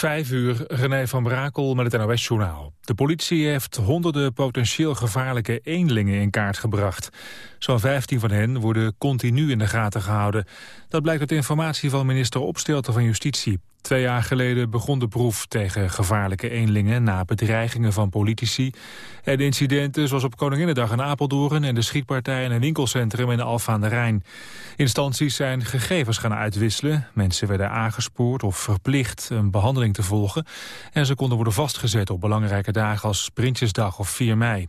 Vijf uur, René van Brakel met het NOS-journaal. De politie heeft honderden potentieel gevaarlijke eenlingen in kaart gebracht. Zo'n 15 van hen worden continu in de gaten gehouden. Dat blijkt uit informatie van minister Opstelten van Justitie. Twee jaar geleden begon de proef tegen gevaarlijke eenlingen... na bedreigingen van politici. En incidenten zoals op Koninginnedag in Apeldoorn... en de schietpartij in een winkelcentrum in Alfa aan de Rijn. Instanties zijn gegevens gaan uitwisselen. Mensen werden aangespoord of verplicht een behandeling te volgen. En ze konden worden vastgezet op belangrijke dagen als Prinsjesdag of 4 mei.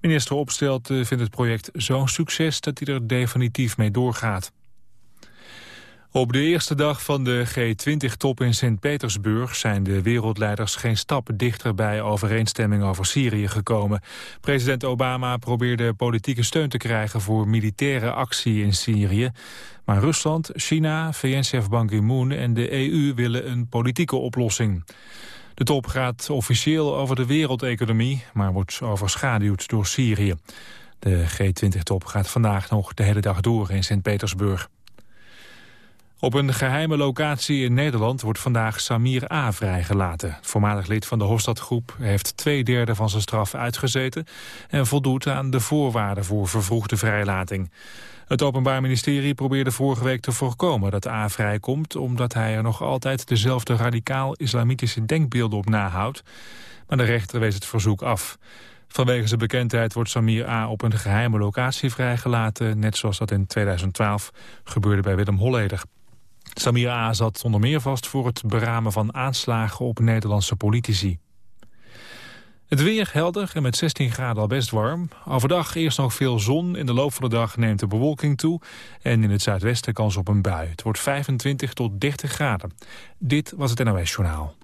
Minister Opstelt vindt het project zo'n succes dat hij er definitief mee doorgaat. Op de eerste dag van de G20-top in Sint-Petersburg zijn de wereldleiders geen stap dichter bij overeenstemming over Syrië gekomen. President Obama probeerde politieke steun te krijgen voor militaire actie in Syrië. Maar Rusland, China, VN-chef Ban Ki-moon en de EU willen een politieke oplossing. De top gaat officieel over de wereldeconomie, maar wordt overschaduwd door Syrië. De G20-top gaat vandaag nog de hele dag door in Sint-Petersburg. Op een geheime locatie in Nederland wordt vandaag Samir A. vrijgelaten. voormalig lid van de Hofstadgroep heeft twee derde van zijn straf uitgezeten... en voldoet aan de voorwaarden voor vervroegde vrijlating. Het Openbaar Ministerie probeerde vorige week te voorkomen dat A vrijkomt... omdat hij er nog altijd dezelfde radicaal-islamitische denkbeelden op nahoudt. Maar de rechter wees het verzoek af. Vanwege zijn bekendheid wordt Samir A. op een geheime locatie vrijgelaten... net zoals dat in 2012 gebeurde bij Willem Holleder. Samir A. zat onder meer vast voor het beramen van aanslagen op Nederlandse politici. Het weer helder en met 16 graden al best warm. Overdag eerst nog veel zon. In de loop van de dag neemt de bewolking toe. En in het zuidwesten kans op een bui. Het wordt 25 tot 30 graden. Dit was het NOS Journaal.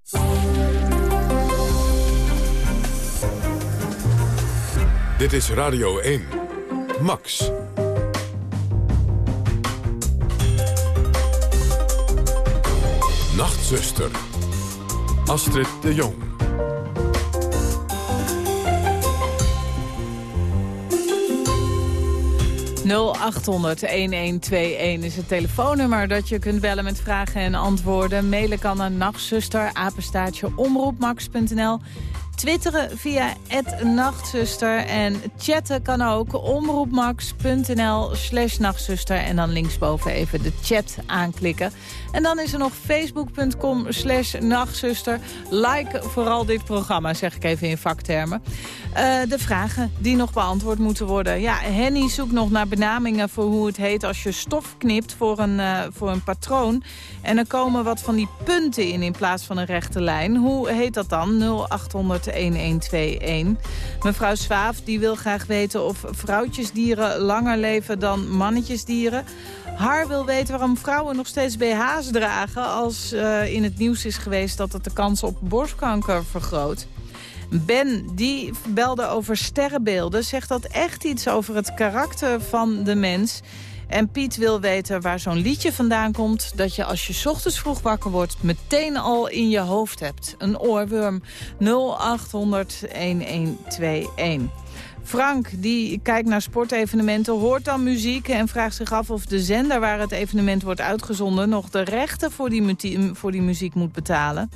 Dit is Radio 1. Max. Nachtzuster. Astrid de Jong. ...0800-1121 is het telefoonnummer dat je kunt bellen met vragen en antwoorden. Mailen kan naar nachtzuster, apenstaartje, omroepmax.nl. Twitteren via nachtzuster en chatten kan ook omroepmax.nl slash nachtzuster en dan linksboven even de chat aanklikken. En dan is er nog facebook.com slash nachtzuster. Like vooral dit programma, zeg ik even in vaktermen. Uh, de vragen die nog beantwoord moeten worden. Ja, Henny zoekt nog naar benamingen voor hoe het heet als je stof knipt voor een, uh, voor een patroon. En er komen wat van die punten in in plaats van een rechte lijn. Hoe heet dat dan? 0800-1121. Mevrouw Swaaf die wil graag weten of vrouwtjesdieren langer leven dan mannetjesdieren. Haar wil weten waarom vrouwen nog steeds BH's dragen... als uh, in het nieuws is geweest dat het de kans op borstkanker vergroot. Ben, die belde over sterrenbeelden, zegt dat echt iets over het karakter van de mens. En Piet wil weten waar zo'n liedje vandaan komt... dat je als je ochtends vroeg wakker wordt meteen al in je hoofd hebt. Een oorworm 0800 1121. Frank, die kijkt naar sportevenementen, hoort dan muziek... en vraagt zich af of de zender waar het evenement wordt uitgezonden... nog de rechten voor die, voor die muziek moet betalen.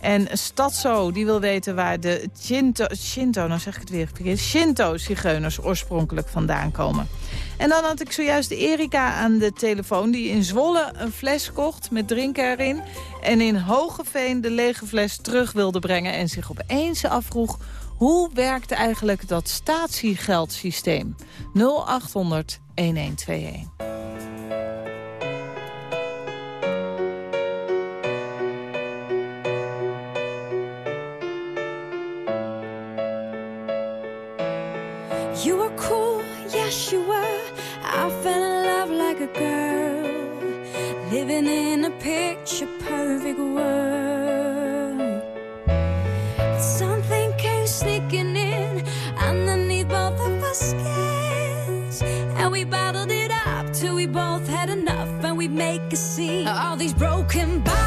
En Stadso, die wil weten waar de Shinto, Shinto nou zeg ik het weer verkeerd, Shinto-zigeuners oorspronkelijk vandaan komen. En dan had ik zojuist Erika aan de telefoon... die in Zwolle een fles kocht met drinken erin... en in Hogeveen de lege fles terug wilde brengen... en zich opeens afvroeg hoe werkt eigenlijk dat statiegeldsysteem? 0800 1121. You were cool, yes you were. I fell love like a girl, living in a picture perfect world. All these broken bottles,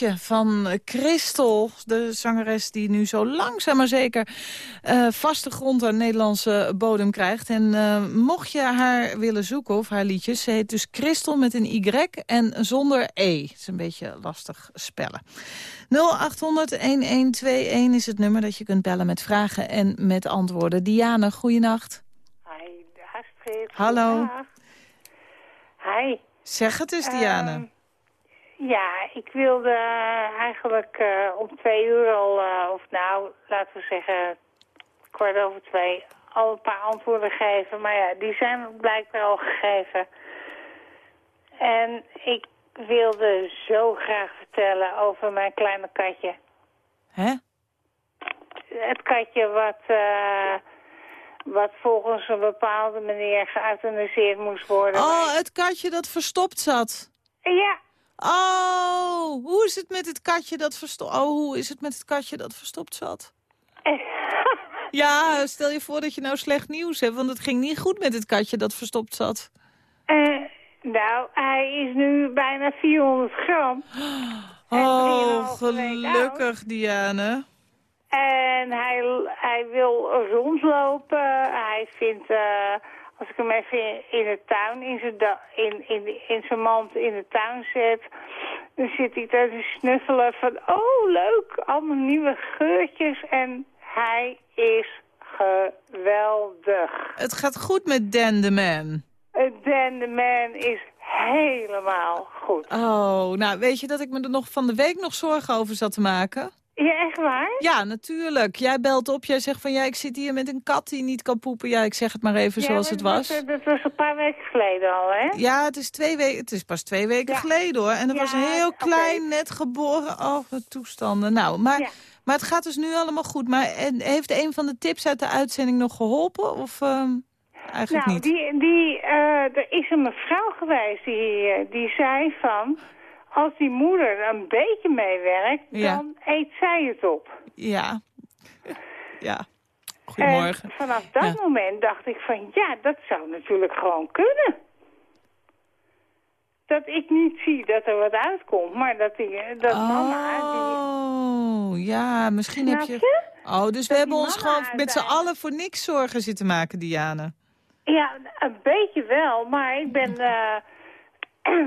liedje van Christel, de zangeres die nu zo langzaam maar zeker uh, vaste grond aan Nederlandse bodem krijgt. En uh, mocht je haar willen zoeken, of haar liedjes, ze heet dus Christel met een Y en zonder E. Het is een beetje lastig spellen. 0800-1121 is het nummer dat je kunt bellen met vragen en met antwoorden. Diane, goeienacht. Hi, Astrid. Hallo. Hi. Zeg het eens, Diane. Ehm, ja, ik wilde eigenlijk uh, om twee uur al, uh, of nou, laten we zeggen kwart over twee, al een paar antwoorden geven. Maar ja, die zijn blijkbaar al gegeven. En ik wilde zo graag vertellen over mijn kleine katje. Hè? Het katje wat, uh, wat volgens een bepaalde manier geauthaniseerd moest worden. Oh, het katje dat verstopt zat. Ja. Oh, hoe is het met het katje dat verstopt... Oh, hoe is het met het katje dat verstopt zat? ja, stel je voor dat je nou slecht nieuws hebt, want het ging niet goed met het katje dat verstopt zat. Uh, nou, hij is nu bijna 400 gram. Oh, gelukkig, Diane. En hij, hij wil rondlopen. Hij vindt, uh, als ik hem even in de tuin, in zijn, in, in, in zijn mand in de tuin zet... dan zit hij te snuffelen van, oh leuk, allemaal nieuwe geurtjes. En hij is geweldig. Het gaat goed met Dan the Man. Dan the Man is helemaal goed. Oh, nou weet je dat ik me er nog van de week nog zorgen over zat te maken? Ja, echt waar? Ja, natuurlijk. Jij belt op, jij zegt van ja, ik zit hier met een kat die niet kan poepen. Ja, ik zeg het maar even ja, zoals het was. Dat, dat, was een paar weken geleden al, hè? Ja, het is, twee weken, het is pas twee weken Ja. geleden hoor. En dat Ja, was heel klein, net geboren. Oh, wat toestanden. Nou, maar, maar het gaat dus nu allemaal goed. Maar en, heeft een van de tips uit de uitzending nog geholpen? Of ehm, eigenlijk Nou, niet? die, die, eh, er is een mevrouw geweest die, eh, die zei van... als die moeder een beetje meewerkt, Ja. dan eet zij het op. Ja. ja. Goedemorgen. En vanaf dat Ja. moment dacht ik van... ja, dat zou natuurlijk gewoon kunnen. Dat ik niet zie dat er wat uitkomt, maar dat, die, dat mama... Oh, ja, misschien heb je... je? Oh, dus we hebben ons gewoon met z'n allen voor niks zorgen zitten maken, Diane. Ja, een beetje wel, maar ik ben... eh,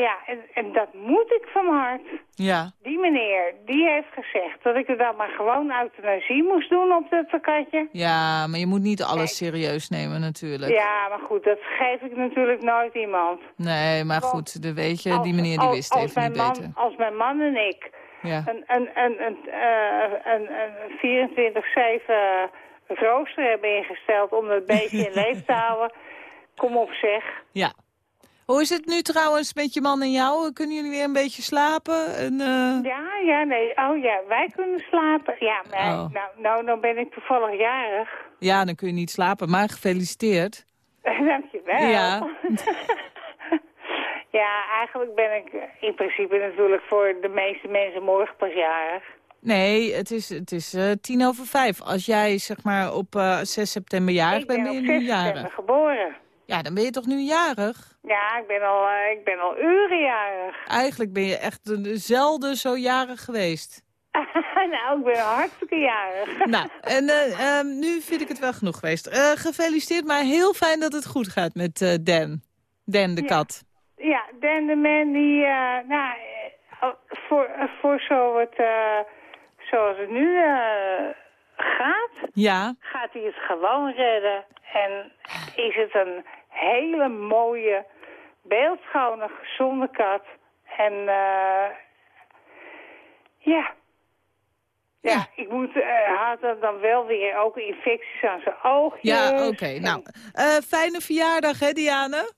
ja, en, en dat moet ik van hart. Ja. Die meneer, die heeft gezegd dat ik er dan maar gewoon euthanasie moest doen op dat katje. Ja, maar je moet niet alles Kijk. serieus nemen natuurlijk. Ja, maar goed, dat geef ik natuurlijk nooit iemand. Nee, maar Want goed, de, weet je, Als- die meneer die als- wist als even niet man, beter. Als mijn man en ik Ja. een, een, een, een, eh, een, een 24-7 rooster hebben ingesteld om dat beestje in leven te houden. Kom op zeg. ja. Hoe is het nu trouwens met je man en jou? Kunnen jullie weer een beetje slapen? En, eh, Ja, ja, nee. Oh ja, wij kunnen slapen. Ja, maar Oh. nou, nou, dan ben ik toevallig jarig. Ja, dan kun je niet slapen, maar gefeliciteerd. Dankjewel. Ja. ja, eigenlijk ben ik in principe natuurlijk voor de meeste mensen morgen pas jarig. Nee, het is, het is eh, tien over vijf. Als jij zeg maar op eh 6 september jarig ik bent, ben ben op je nu 6 september jarig. geboren. Ja, dan ben je toch nu jarig? Ja, ik ben al, eh, ik ben al uren jarig. Eigenlijk ben je echt de- zelden zo jarig geweest. nou, ik ben hartstikke jarig. nou, en eh, ehm, nu vind ik het wel genoeg geweest. Eh, gefeliciteerd, maar heel fijn dat het goed gaat met eh, Dan. Dan de Ja. kat. Ja, Dan de Man die, nou, eh, voor, voor zo het, eh, zoals het nu gaat, Ja, gaat hij het gewoon redden. En is het een hele mooie, beeldschone, gezonde kat. En eh ja. Ja, Ja. ik moet, eh had dan- wel weer ook infecties aan zijn oogjes. ja oké. En Nou, eh, fijne verjaardag hè, Diane?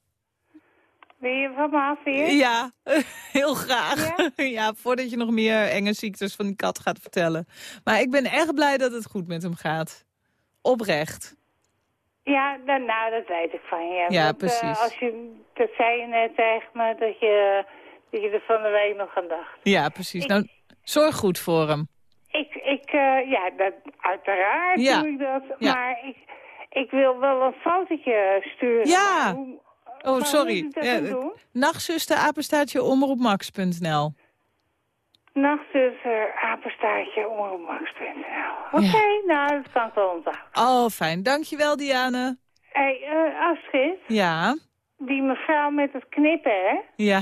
Wil je van me af weer? Ja, heel graag. Ja? Ja? voordat je nog meer enge ziektes van die kat gaat vertellen. Maar ik ben echt blij dat het goed met hem gaat. Oprecht. Ja, nou, nou, dat weet ik van je. Ja, Want, eh, precies. als je, dat zei je net tegen me, dat je, dat je er van de week nog aan dacht. Ja, precies. Ik- Nou, zorg goed voor hem. Ik, ik eh, ja, dat, uiteraard Ja. doe ik dat. Ja. Maar ik, ik wil wel een fotootje sturen. Ja. Hoe- Oh, sorry. Dat Ja, doen? Nachtzuster, apenstaartje, omroepmax.nl. Nachtzuster, apenstaartje, omroepmax.nl. Oké, nou, dat kan ik wel onthouden. Oh, fijn. Dankjewel, Diane. Hé, hey, uh, Astrid, Ja, die mevrouw met het knippen, hè? ja.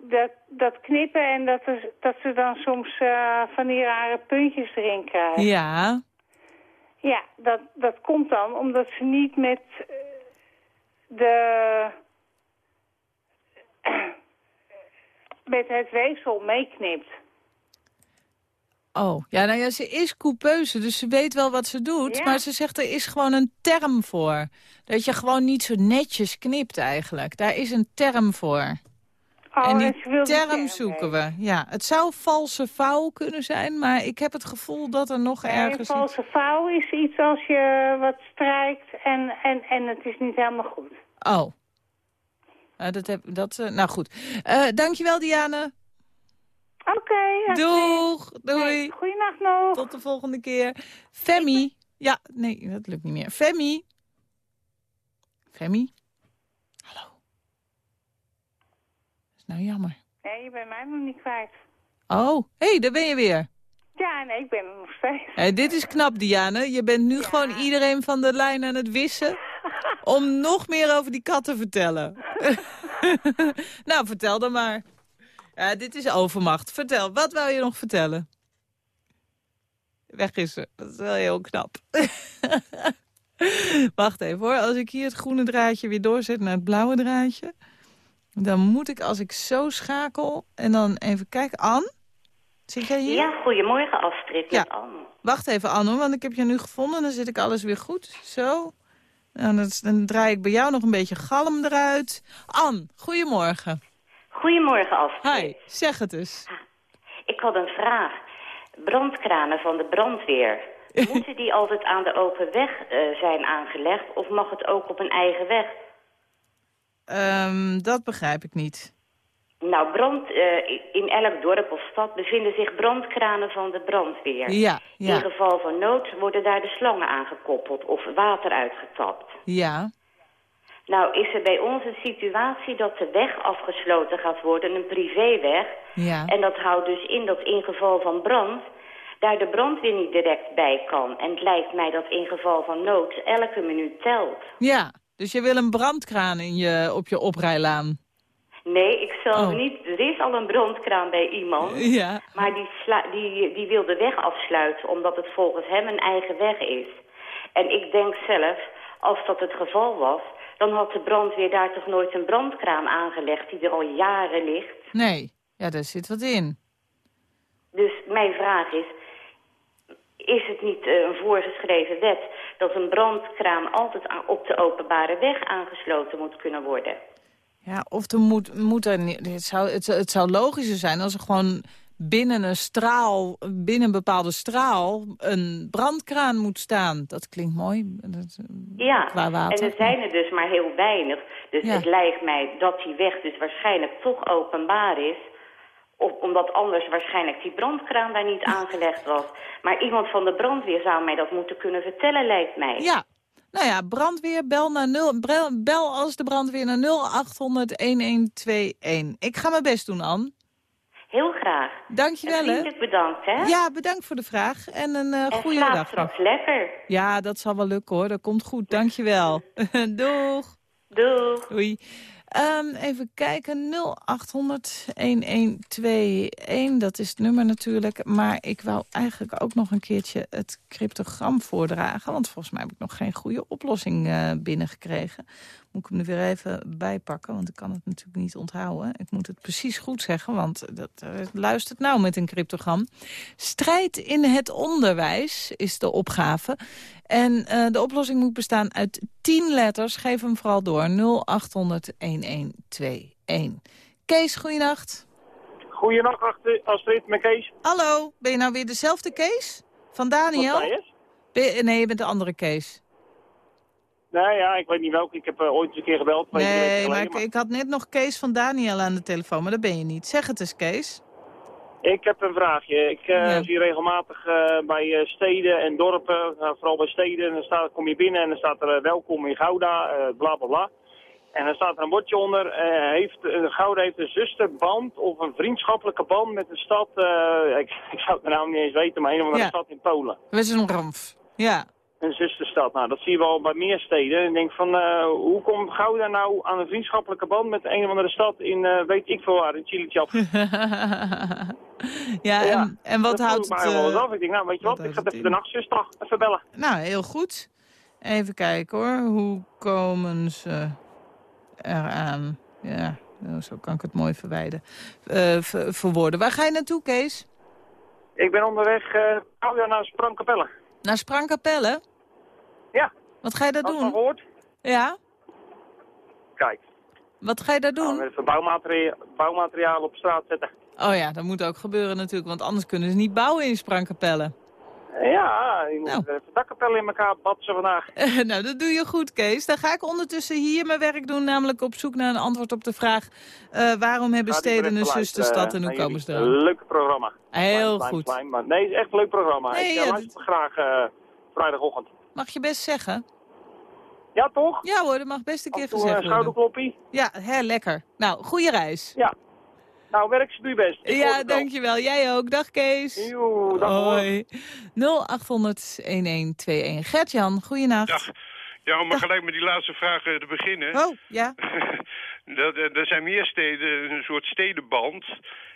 Dat, dat knippen en dat, is, dat ze dan soms eh, van die rare puntjes erin krijgen. Ja, Ja, dat, dat komt dan omdat ze niet met eh, de... met het weefsel meeknipt. Oh, ja, nou ja, ze is coupeuse, dus ze weet wel wat ze doet. Ja. Maar ze zegt, er is gewoon een term voor. Dat je gewoon niet zo netjes knipt eigenlijk. Daar is een term voor. Oh, en die die term zoeken we. Ja, het zou valse vouw kunnen zijn, maar ik heb het gevoel dat er nog Nee, ergens... een valse vouw is iets als je wat strijkt en, en, en het is niet helemaal goed. Oh. Eh, dat heb, dat, eh, nou goed. Eh dankjewel, Diane. Oké. Astrid. Doeg. Doei. Hey, Goeienacht nog. Tot de volgende keer. Femi. Ja, nee, dat lukt niet meer. Femi. Femi. Hallo. Dat is nou jammer. Nee, je bent mij nog niet kwijt. Oh, hé, hey, daar ben je weer. Ja, nee, ik ben er nog steeds. Hey, dit is knap, Diane. Je bent nu gewoon iedereen van de lijn aan het wissen... om nog meer over die kat te vertellen. nou, vertel dan maar. Ja, dit is overmacht. Vertel, wat wou je nog vertellen? Weg is ze. Dat is wel heel knap. Wacht even hoor. Als ik hier het groene draadje weer doorzet naar het blauwe draadje... dan moet ik, als ik zo schakel... en dan even kijken. Ann? Zit jij hier? Ja, goedemorgen Astrid, Ja. Anne. Wacht even, Anne, want ik heb je nu gevonden. Dan zit ik alles weer goed. Zo. En dan, dan draai ik bij jou nog een beetje galm eruit. Anne, goedemorgen. Goedemorgen Astrid. Hi, zeg het eens. Ik had een vraag. Brandkranen van de brandweer. Moeten die altijd aan de open weg eh, zijn aangelegd of mag het ook op een eigen weg? Ehm, dat begrijp ik niet. Nou, brand, eh, in elk dorp of stad bevinden zich brandkranen van de brandweer. Ja, In geval van nood worden daar de slangen aangekoppeld of water uitgetapt. Ja. Nou is er bij ons een situatie dat de weg afgesloten gaat worden, een privéweg. Ja. En dat houdt dus in dat in geval van brand daar de brandweer niet direct bij kan. En het lijkt mij dat in geval van nood elke minuut telt. Ja, dus je wil een brandkraan in je, op je oprijlaan. Nee, ik zal Oh. niet... Er is al een brandkraan bij iemand. Ja. Maar die, sla- die, die wil de weg afsluiten omdat het volgens hem een eigen weg is. En ik denk zelf, als dat het geval was... dan had de brandweer daar toch nooit een brandkraan aangelegd... die er al jaren ligt. Nee, ja, daar zit wat in. Dus mijn vraag is... Is het niet eh, een voorgeschreven wet dat een brandkraan altijd op de openbare weg aangesloten moet kunnen worden? Ja, of er moet, moet er niet... Het zou, het, het zou logischer zijn als er gewoon binnen een straal, binnen een bepaalde straal, een brandkraan moet staan. Dat klinkt mooi. Dat, Ja, Qua water. en er zijn er dus maar heel weinig. Dus Ja. het lijkt mij dat die weg dus waarschijnlijk toch openbaar is. Of omdat anders waarschijnlijk die brandkraan daar niet aangelegd was. Maar iemand van de brandweer zou mij dat moeten kunnen vertellen, lijkt mij. Ja, nou ja, brandweer, bel, naar 0, bel, als de brandweer naar 0800 1121. Ik ga mijn best doen, Ann. Heel graag. Dankjewel, En hè. vriendelijk bedankt, hè? Ja, bedankt voor de vraag en een en goede dag. straks lekker. Ja, dat zal wel lukken hoor. Dat komt goed. Dankjewel. Doeg. Doeg. Doei. Ehm, even kijken, 0800 1121, dat is het nummer natuurlijk. Maar ik wou eigenlijk ook nog een keertje het cryptogram voordragen. Want volgens mij heb ik nog geen goede oplossing eh, binnengekregen. Moet ik hem er weer even bijpakken, want ik kan het natuurlijk niet onthouden. Ik moet het precies goed zeggen, want dat eh, luistert nou met een cryptogram. Strijd in het onderwijs is de opgave. En eh, de oplossing moet bestaan uit 10 letters. Geef hem vooral door. 0800 1121. Kees, goeienacht. Goedenacht, Astrid- met Kees. Hallo, ben je nou weer dezelfde Kees? Van Wat Daniel? je? Ben nee, je bent de andere Kees. Nee, ja, ik weet niet welke. Ik heb eh, ooit eens een keer gebeld. twee, drie weken Nee, maar ik, ik had net nog Kees van Daniel aan de telefoon, maar dat ben je niet. Zeg het eens, Kees. Ik heb een vraagje. Ik Ja. zie regelmatig eh, bij steden en dorpen, vooral bij steden, dan staat, kom je binnen en dan staat er welkom in Gouda, bla bla bla. En dan staat er een bordje onder, heeft, uh, Gouda heeft een zusterband of een vriendschappelijke band met een stad, ik, ik zou het nou niet eens weten, maar een of andere Ja. stad in Polen. Westernramf. Ja. Een zusterstad. Nou, dat zie je wel bij meer steden. En ik denk van, eh, hoe komt Gouda nou aan een vriendschappelijke band met een of andere stad in, eh, weet ik veel waar, in Chilichap? ja, en, en wat dat houdt het... ik mij wel eens eh, af. Ik denk, nou, weet je wat wat, ik ga even de nachtzuster even bellen. Nou, heel goed. Even kijken hoor. Hoe komen ze eraan? Ja, nou, zo kan ik het mooi verwijden. eh, ver- verwoorden. Waar ga je naartoe, Kees? Ik ben onderweg eh Gouda naar Sprangkapelle. Naar Sprangkapelle? Ja, Wat ga je daar doen? gehoord? Ja? Kijk, Wat ga je daar nou, doen? even bouwmateria bouwmateriaal op straat zetten. Oh ja, dat moet ook gebeuren natuurlijk. Want anders kunnen ze niet bouwen in Sprangkapelle. Ja, je moet Nou. even de dakkapel in elkaar batsen vandaag. nou, dat doe je goed, Kees. Dan ga ik ondertussen hier mijn werk doen. Namelijk op zoek naar een antwoord op de vraag... eh, waarom hebben steden een zusterstad luisteren, en hoe naar komen ze eraan? Leuk programma. Heel Klein, goed. klein, maar nee, het is echt een leuk programma. Nee, ik ja, uh, luister graag eh, vrijdagochtend. Mag je best zeggen? Ja, toch? Ja hoor, dat mag best een keer toe gezegd worden. schouderkloppie. Ja, hè, lekker. Nou, goede reis. Ja. Nou, werk ze, doe je best. Ik Ja, dankjewel. Jij ook. Dag Kees. Joe, dag hoor. Hoi. 0800-1121. Gert-Jan, goeienacht. Dag. Ja, om maar gelijk met die laatste vraag eh, te beginnen. Oh, ja. dat, eh, er zijn meer steden, een soort stedenband.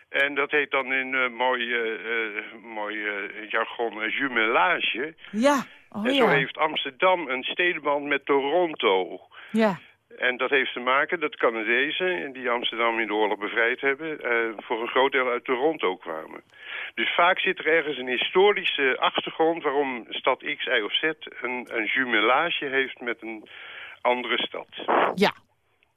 En dat heet dan in eh, mooi, eh, eh, mooi eh, jargon eh, jumelage. Ja. Oh en zo ja. heeft Amsterdam een stedenband met Toronto. Ja. En dat heeft te maken dat Canadezen, die Amsterdam in de oorlog bevrijd hebben, eh, voor een groot deel uit Toronto kwamen. Dus vaak zit er ergens een historische achtergrond waarom stad X, Y of Z een, een jumelage heeft met een andere stad. Ja.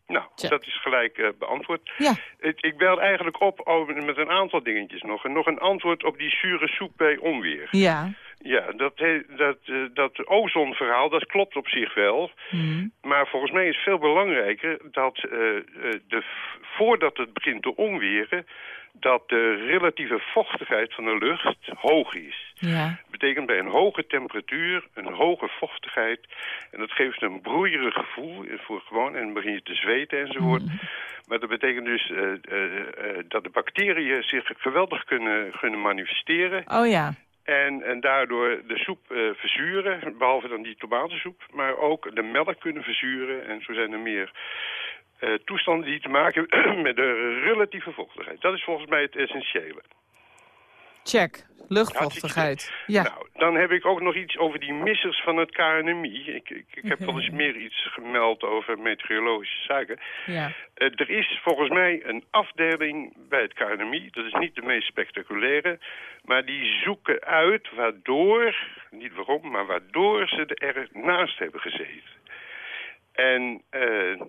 Nou, dat is gelijk eh, beantwoord. Ja. Ik, ik bel eigenlijk op over, met een aantal dingetjes nog. En nog een antwoord op die zure soep bij onweer. Ja. Ja, dat, dat, eh, dat ozonverhaal, dat klopt op zich wel. Hm. Maar volgens mij is veel belangrijker dat eh, eh, de, voordat het begint te onweren... dat de relatieve vochtigheid van de lucht hoog is. Ja. betekent bij een hoge temperatuur een hoge vochtigheid. En dat geeft een broeierig gevoel voor gewoon. En dan begin je te zweten enzovoort. Maar dat betekent dus dat de bacteriën zich geweldig kunnen, kunnen manifesteren. Oh ja. En, en daardoor de soep eh, verzuren, behalve dan die tomatensoep. Maar ook de melk kunnen verzuren. En zo zijn er meer eh, toestanden die te maken hebben met de relatieve vochtigheid. Dat is volgens mij het essentiële. Check. Luchtvochtigheid. Ja. Nou, dan heb ik ook nog iets over die missers van het KNMI. Ik, ik, ik heb wel eens meer iets gemeld over meteorologische zaken. Ja. Eh, er is volgens mij een afdeling bij het KNMI. Dat is niet de meest spectaculaire. Maar die zoeken uit waardoor, niet waarom, maar waardoor ze er naast hebben gezeten. En eh,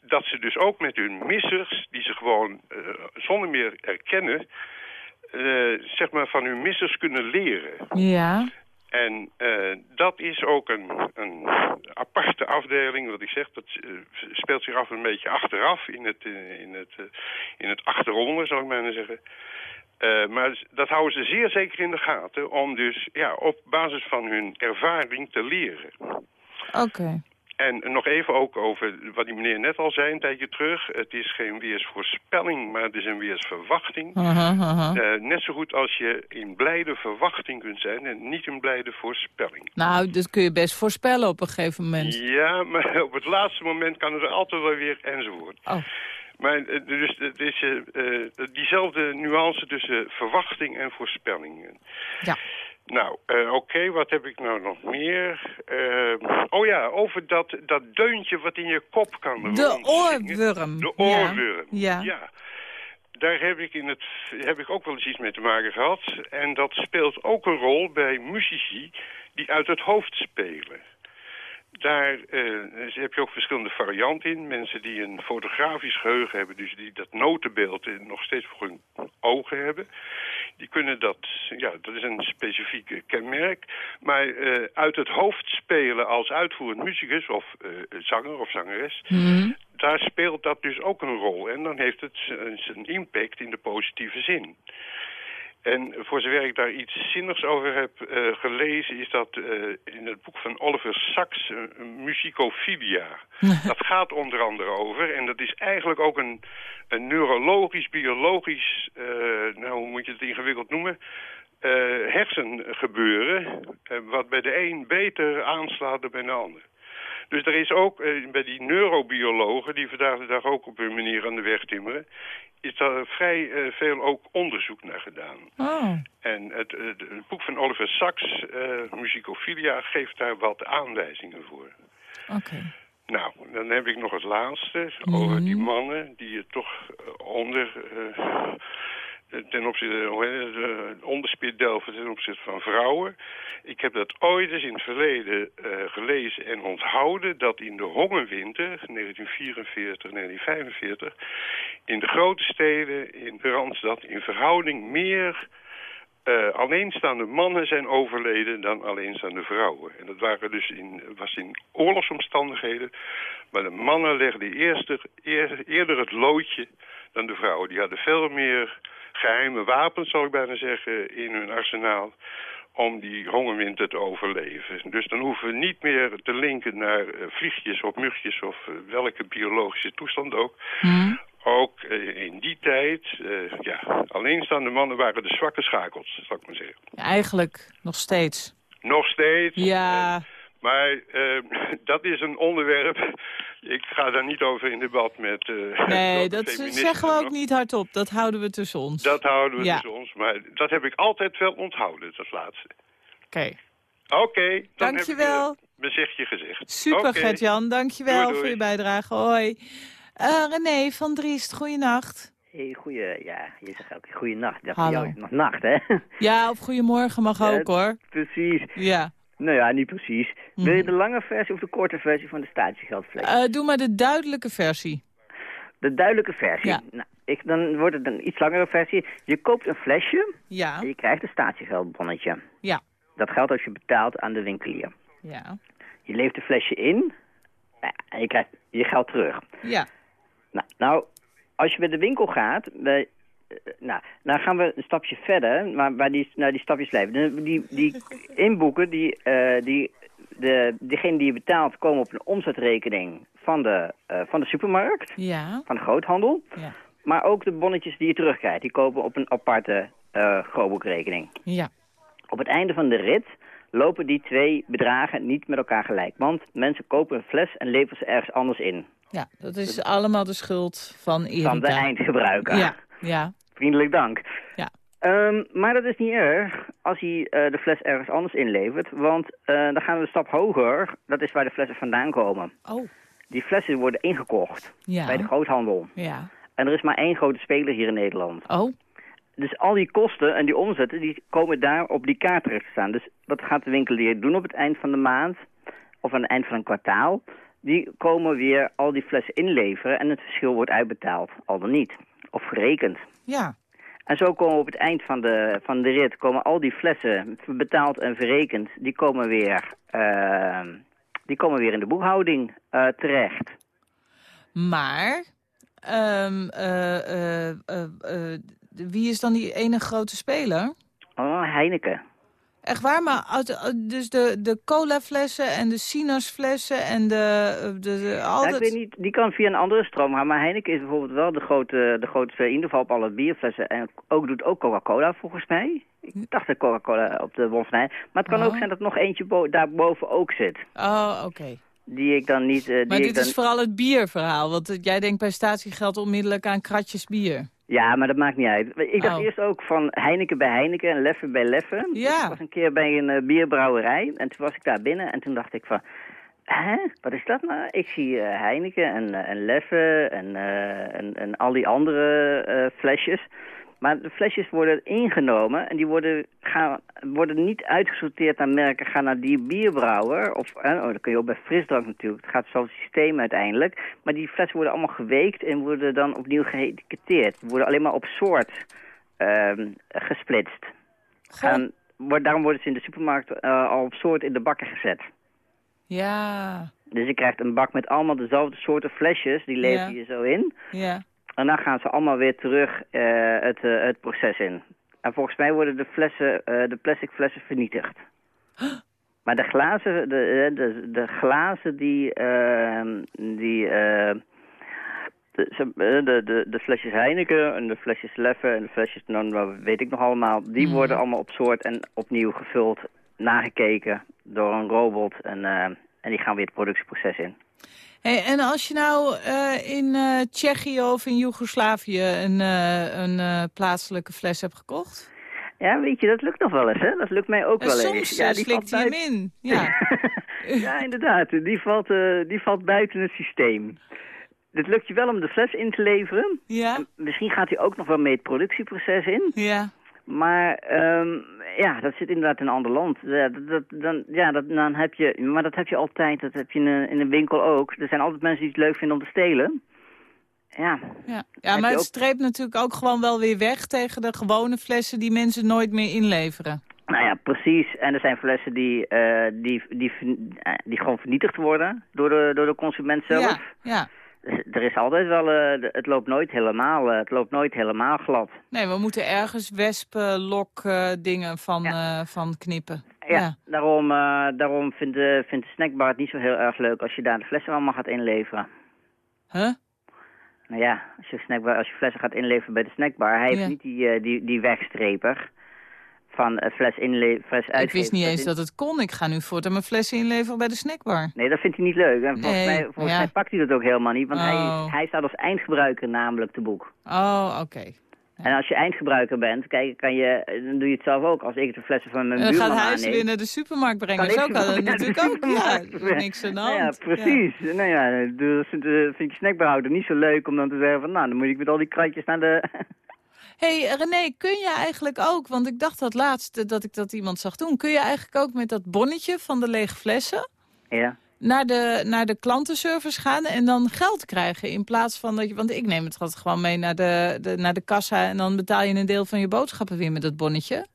dat ze dus ook met hun missers, die ze gewoon eh, zonder meer erkennen... eh, zeg maar van hun missers kunnen leren. Ja. En eh, dat is ook een, een aparte afdeling, wat ik zeg, dat eh, speelt zich af een beetje achteraf in het, in het, in het achteronder, zou ik maar zeggen. Eh, maar dat houden ze zeer zeker in de gaten om dus ja, op basis van hun ervaring te leren. Oké. En nog even ook over wat die meneer net al zei een tijdje terug. Het is geen weersvoorspelling, maar het is een weersverwachting. Aha, aha. Eh, net zo goed als je in blijde verwachting kunt zijn en niet in blijde voorspelling. Nou, dat kun je best voorspellen op een gegeven moment. Ja, maar op het laatste moment kan het er altijd wel weer enzovoort. Oh. Maar eh, dus het is eh, diezelfde nuance tussen verwachting en voorspelling. Ja. Nou, eh, oké, wat heb ik nou nog meer? Eh, oh ja, over dat, dat deuntje wat in je kop kan De rondzingen. oorworm. De oorworm, Ja. ja. Daar heb ik, in het, heb ik ook wel eens iets mee te maken gehad. En dat speelt ook een rol bij muzici die uit het hoofd spelen. Daar eh, heb je ook verschillende varianten in. Mensen die een fotografisch geheugen hebben, dus die dat notenbeeld nog steeds voor hun ogen hebben. Die kunnen dat, ja, dat is een specifieke kenmerk. Maar eh, uit het hoofd spelen als uitvoerend muzikus of eh, zanger of zangeres, Mhm. daar speelt dat dus ook een rol. En dan heeft het zijn impact in de positieve zin. En voor zover ik daar iets zinnigs over heb eh, gelezen... is dat eh, in het boek van Oliver Sacks, uh, dat gaat onder andere over. En dat is eigenlijk ook een, een neurologisch, biologisch... nou, hoe moet je het ingewikkeld noemen... hersengebeuren... wat bij de een beter aanslaat dan bij de ander. Dus er is ook bij die neurobiologen, die vandaag de dag ook op hun manier aan de weg timmeren is daar vrij uh, veel ook onderzoek naar gedaan. Oh. En het, het, het, boek van Oliver Sacks, uh, Musicophilia, geeft daar wat aanwijzingen voor. Oké. Nou, dan heb ik nog het laatste over die mannen die het toch uh, onder ten opzichte onderspit delven ten opzichte van vrouwen. Ik heb dat ooit eens in het verleden uh, gelezen en onthouden dat in de hongerwinter 1944, 1945 in de grote steden, in de Randstad, in verhouding meer uh, alleenstaande mannen zijn overleden dan alleenstaande vrouwen. En dat waren dus in, was in oorlogsomstandigheden, maar de mannen legden eerder, eer, eerder het loodje dan de vrouwen. Die hadden veel meer geheime wapens, zal ik bijna zeggen, in hun arsenaal om die hongerwinter te overleven. Dus dan hoeven we niet meer te linken naar uh, vliegjes of mugjes of uh, welke biologische toestand ook. Mm. Ook uh, in die tijd, ja, alleenstaande mannen waren de zwakke schakels, zal ik maar zeggen. Eigenlijk nog steeds. Nog steeds. Ja. maar dat is een onderwerp ik ga daar niet over in debat met... Uh, nee, dat zeggen we ook nog. niet hardop. Dat houden we tussen ons. Dat houden we ja. tussen ons. Maar dat heb ik altijd wel onthouden, dat laatste. Oké. Okay. Oké, okay, dan dankjewel. heb ik mijn zegje gezegd. Super, okay. Gert-Jan. Dankjewel doei, doei. voor je bijdrage. Hoi. Uh, René van Driest, goeienacht. Hey, goeie, ja, je zegt ook goeienacht. Hallo. jou is nog nacht, hè? Ja, of goedemorgen mag ja, ook, hoor. Precies. Ja. Nou ja, niet precies. Wil je de lange versie of de korte versie van de statiegeldfles? Uh, doe maar de duidelijke versie. De duidelijke versie? Ja. Nou, ik, dan wordt het een iets langere versie. Je koopt een flesje ja. en je krijgt een statiegeldbonnetje. Ja. Dat geldt als je betaalt aan de winkelier. Ja. Je leeft de flesje in en je krijgt je geld terug. Ja. Nou, nou als je bij de winkel gaat, bij, nou, dan gaan we een stapje verder, maar waar die, nou, die stapjes blijven. Die, die inboeken, die, uh, die, de, diegene die je betaalt, komen op een omzetrekening van de, uh, van de supermarkt, ja. van de groothandel. Ja. Maar ook de bonnetjes die je terugkrijgt, die kopen op een aparte uh, grootboekrekening. Ja. Op het einde van de rit lopen die twee bedragen niet met elkaar gelijk. Want mensen kopen een fles en leveren ze ergens anders in. Ja, dat is allemaal de schuld van Erika. Van de eindgebruiker. Ja, ja. Vriendelijk dank. Ja. Um, maar dat is niet erg als hij uh, de fles ergens anders inlevert. Want uh, dan gaan we een stap hoger. Dat is waar de flessen vandaan komen. Oh. Die flessen worden ingekocht ja. bij de groothandel. Ja. En er is maar één grote speler hier in Nederland. Oh. Dus al die kosten en die omzetten, die komen daar op die kaart terecht te staan. Dus wat gaat de winkelier doen op het eind van de maand? Of aan het eind van een kwartaal? Die komen weer al die flessen inleveren en het verschil wordt uitbetaald. Al dan niet. Of gerekend. Ja. En zo komen op het eind van de, van de rit komen al die flessen, betaald en verrekend, die komen weer, uh, die komen weer in de boekhouding uh, terecht. Maar, um, uh, wie is dan die ene grote speler? Oh, Heineken. Echt waar, maar dus de, de colaflessen en de sinasflessen en de... de, de al ja, dat... ik weet niet, die kan via een andere stroom gaan, maar Heineken is bijvoorbeeld wel de grote, de grootste, in ieder geval op alle bierflessen. En ook doet ook Coca-Cola volgens mij. Ik dacht dat Coca-Cola op de Heineken. Maar het kan oh. ook zijn dat nog eentje bo daarboven ook zit. Oh, oké. Okay. Die ik dan niet... Uh, die maar dit ik dan... is vooral het bierverhaal, want jij denkt bij statiegeld onmiddellijk aan kratjes bier. Ja, maar dat maakt niet uit. Ik dacht Oh. eerst ook van Heineken bij Heineken en Leffe bij Leffe. Ja. Ik was een keer bij een uh, bierbrouwerij en toen was ik daar binnen en toen dacht ik van... Hè, wat is dat nou? Ik zie uh, Heineken en, en Leffe en, en, en al die andere flesjes. Maar de flesjes worden ingenomen en die worden, gaan, worden niet uitgesorteerd naar merken. Gaan naar die bierbrouwer. Of, oh, dat kun je ook bij frisdrank natuurlijk. Het gaat zo'n systeem uiteindelijk. Maar die flessen worden allemaal geweekt en worden dan opnieuw geëtiketteerd. Worden alleen maar op soort uh, gesplitst. En, daarom worden ze in de supermarkt uh, al op soort in de bakken gezet. Ja. Dus je krijgt een bak met allemaal dezelfde soorten flesjes. Die lever ja. je zo in. Ja. En dan gaan ze allemaal weer terug uh, het, uh, het proces in. En volgens mij worden de, flessen, eh, de plastic flessen vernietigd. Maar de glazen, de, eh, de, de glazen die, ehm, die eh, de, de, de, de flesjes Heineken en de flesjes Leffe en de flesjes, nou, nou, weet ik nog allemaal, die Mhm. worden allemaal op soort en opnieuw gevuld, nagekeken door een robot en, en die gaan weer het productieproces in. Hey, en als je nou eh, in eh, Tsjechië of in Joegoslavië een, eh, een plaatselijke fles hebt gekocht? Ja, weet je, dat lukt nog wel eens, hè? Dat lukt mij ook En wel soms eens. eh, Ja, die slikt hij hem in. Ja. ja, inderdaad. Die valt, die valt buiten het systeem. Het lukt je wel om de fles in te leveren. ja, Misschien gaat hij ook nog wel mee het productieproces in. ja. Maar ehm, ja, dat zit inderdaad in een ander land. Ja, dat, dat- dan, ja, dat, dan heb je, maar dat heb je altijd. Dat heb je in een, in een winkel ook. Er zijn altijd mensen die het leuk vinden om te stelen. Ja, Ja, ja maar het ook- streept natuurlijk ook gewoon wel weer weg tegen de gewone flessen die mensen nooit meer inleveren. nou ja, precies. En er zijn flessen die, eh, die, die, die, die gewoon vernietigd worden door de, door de consument zelf. Ja, ja. Er is altijd wel, eh, het loopt nooit helemaal, eh, het loopt nooit helemaal glad. Nee, we moeten ergens wespen, lok dingen van, eh, van knippen. Ja, daarom, daarom vindt, de, vindt de snackbar het niet zo heel erg leuk als je daar de flessen allemaal gaat inleveren. Huh? Nou ja, als je, snackbar, als je flessen gaat inleveren bij de snackbar, hij heeft Ja. niet die, die, die wegstreper van eh, fles inleveren, fles uitgeven. Ik wist niet fles eens in- dat het kon. Ik ga nu voortaan mijn flessen inleveren bij de snackbar. Nee, dat vindt hij niet leuk. En volgens, Nee, mij, volgens ja. mij pakt hij dat ook helemaal niet, want hij, Oh. hij staat als eindgebruiker namelijk te boek. Oh, oké. En als je eindgebruiker bent, kijk, kan je, dan doe je het zelf ook. Als ik de flessen van mijn dan buurman gaat hij ze aanneem, weer naar de supermarkt brengen. Zo ik kan de natuurlijk ook. Ja, niks aan de hand. ja, precies. Nou ja, dus vind, eh, vind je snackbarhouder niet zo leuk om dan te zeggen van... nou, dan moet ik met al die kratjes naar de... hey, René, kun je eigenlijk ook, want ik dacht dat laatst dat ik dat iemand zag doen. Kun je eigenlijk ook met dat bonnetje van de lege flessen ja. naar de, naar de klantenservice gaan en dan geld krijgen in plaats van dat je... Want ik neem het altijd gewoon mee naar de, de, naar de kassa en dan betaal je een deel van je boodschappen weer met dat bonnetje.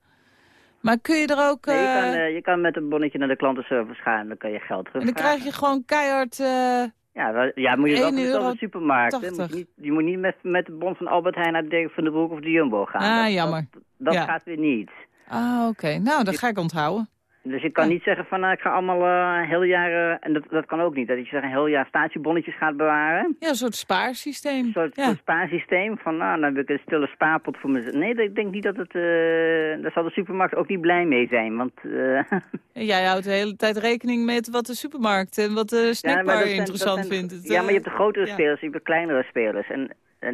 Maar kun je er ook... Nee, je, eh, kan, eh, je kan met een bonnetje naar de klantenservice gaan en dan kan je geld en terugvragen. dan krijg je gewoon keihard... eh, Ja, ja moet je wel 1 met euro de supermarkt. 80. Moet je, niet, je moet niet met, met de bon van Albert Heijn naar de Dirk van de Broek of de Jumbo gaan. Ah, Dat- jammer. Dat, dat Ja. gaat weer niet. Ah, oké. Nou, dat ga ik onthouden. Dus je kan Ja. niet zeggen van nou, ik ga allemaal eh heel jaar... en dat, dat kan ook niet. Dat je zeg, een heel jaar statiebonnetjes gaat bewaren. Ja, een soort spaarsysteem. Een soort, ja. soort spaarsysteem van, nou, dan heb ik een stille spaarpot voor mezelf. Nee, ik denk niet dat het, eh daar zal de supermarkt ook niet blij mee zijn, want... eh, Jij houdt de hele tijd rekening met wat de supermarkt en wat de snackbar interessant vindt. Ja, maar je hebt de grotere spelers, je hebt de kleinere spelers. En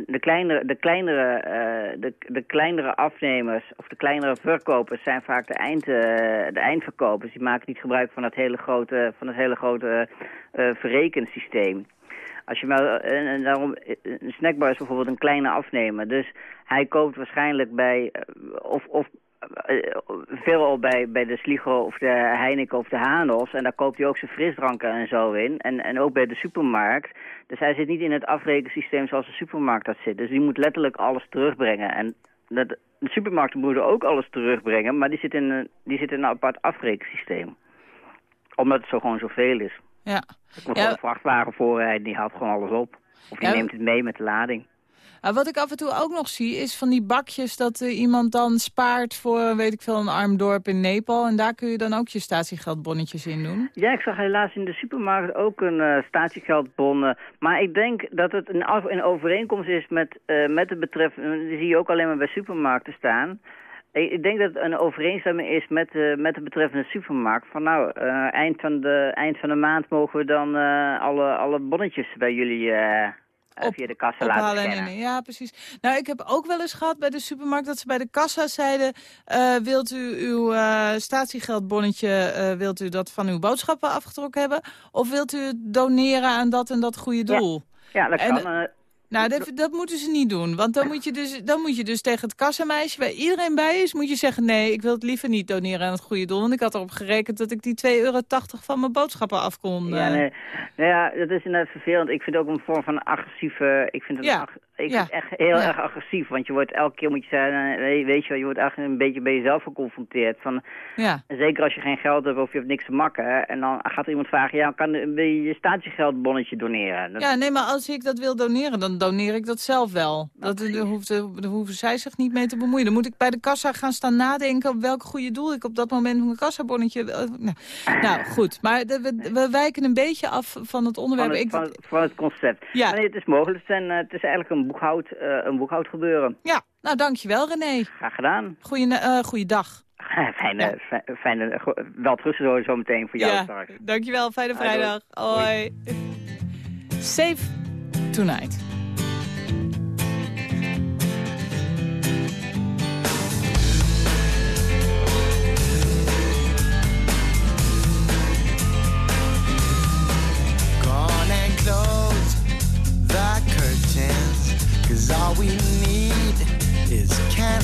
de, kleinere, de, kleinere, eh, de, de kleinere afnemers of de kleinere verkopers zijn vaak de, eind, eh, de eindverkopers. Die maken niet gebruik van het hele grote, van het hele grote eh, verrekensysteem. Als je maar, en, daarom, een snackbar is bijvoorbeeld een kleine afnemer. Dus hij koopt waarschijnlijk bij, of, of veelal bij, bij de Sligo of de Heineken of de Hanos. En daar koopt hij ook zijn frisdranken en zo in. En, en ook bij de supermarkt. Dus hij zit niet in het afrekensysteem zoals de supermarkt dat zit. Dus die moet letterlijk alles terugbrengen. En dat, de supermarkten moeten ook alles terugbrengen. Maar die zit in een, die zit in een apart afrekensysteem. Omdat het zo gewoon zoveel is. Ja. Ik moet Ja. gewoon een vrachtwagen voorrijden, die haalt gewoon alles op. Of die Ja. neemt het mee met de lading. Ah, wat ik af en toe ook nog zie is van die bakjes dat eh, iemand dan spaart voor, weet ik veel, een arm dorp in Nepal. En daar kun je dan ook je statiegeldbonnetjes in doen. Ja, ik zag helaas in de supermarkt ook een eh, maar ik denk dat het een, af- een overeenkomst is met, met de betreffende... Die zie je ook alleen maar bij supermarkten staan. Ik, denk dat het een overeenstemming is met, eh, met de betreffende supermarkt. Van nou, eind, van de, eind van de maand mogen we dan alle, alle bonnetjes bij jullie... Op- via de kassa laten scannen. Ja, precies. Nou, ik heb ook wel eens gehad bij de supermarkt dat ze bij de kassa zeiden... eh, wilt u uw eh, statiegeldbonnetje, eh, wilt u dat van uw boodschappen afgetrokken hebben? Of wilt u het doneren aan dat en dat goede Ja. doel? Ja, dat En- kan. Nou, dat, dat moeten ze niet doen. Want dan moet, je dus, dan moet je dus tegen het kassameisje, waar iedereen bij is, moet je zeggen... nee, ik wil het liever niet doneren aan het goede doel. Want ik had erop gerekend dat ik die 2,80 euro van mijn boodschappen af kon. Ja, eh. nee. Nou ja, dat is inderdaad vervelend. Ik vind het ook een vorm van agressieve... Ik vind het, Ja. ag- Ik Ja. vind het echt heel Ja. erg agressief. Want je wordt elke keer moet je zeggen, eh, weet je wel, je wordt eigenlijk een beetje bij jezelf geconfronteerd. Van, Ja. zeker als je geen geld hebt of je hebt niks te makken. En dan gaat iemand vragen, ja, kan, wil je je statiegeldbonnetje doneren? Dat- ja, nee, maar als ik dat wil doneren, dan doneer ik dat zelf wel. Dat, hoeft, daar hoeven zij zich niet mee te bemoeien. Dan moet ik bij de kassa gaan staan nadenken op welk goede doel ik op dat moment mijn kassabonnetje... eh, nou, nou, goed. Maar de- we, we wijken een beetje af van het van, onderwerp. het, Ik- van, het- van het concept. Ja. Nee, het is mogelijk. Het, zijn, eh, het is eigenlijk een boekhoud, eh, een boekhoudgebeuren. Ja, nou dankjewel René. Graag gedaan. Goeie, eh goeiedag. fijne, fi- fijne, wel terug zo, zo meteen voor jou ja, straks. dankjewel. Fijne Hoi, vrijdag. Hoi. Safe tonight.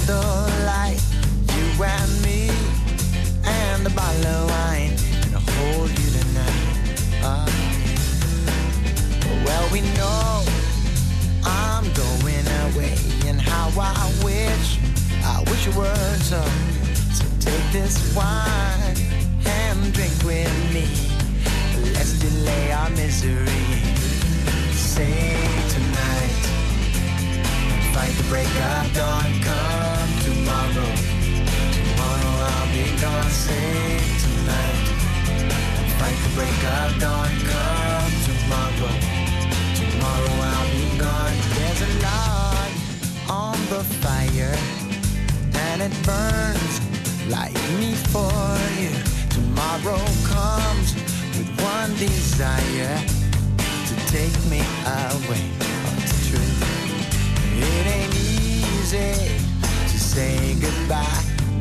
Candlelight. You and me, and a bottle of wine. I'll hold you tonight. Ah. well, we know I'm going away. And how I wish, I wish it were so. So take this wine and drink with me. Let's delay our misery. Tonight. Fight the. Come be gone. Sing tonight. Fight the break of dawn. Come tomorrow. Tomorrow I'll be gone. There's a log on the fire. And it burns like me for you. Tomorrow comes with one desire to take me away. It's true. It ain't easy to say goodbye.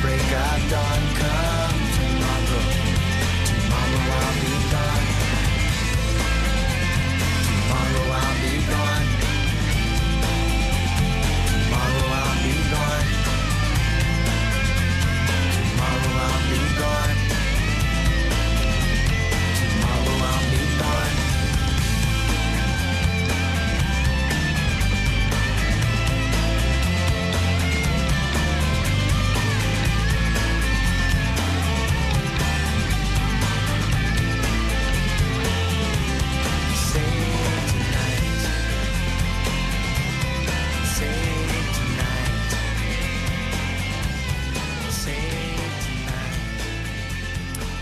break of dawn. Come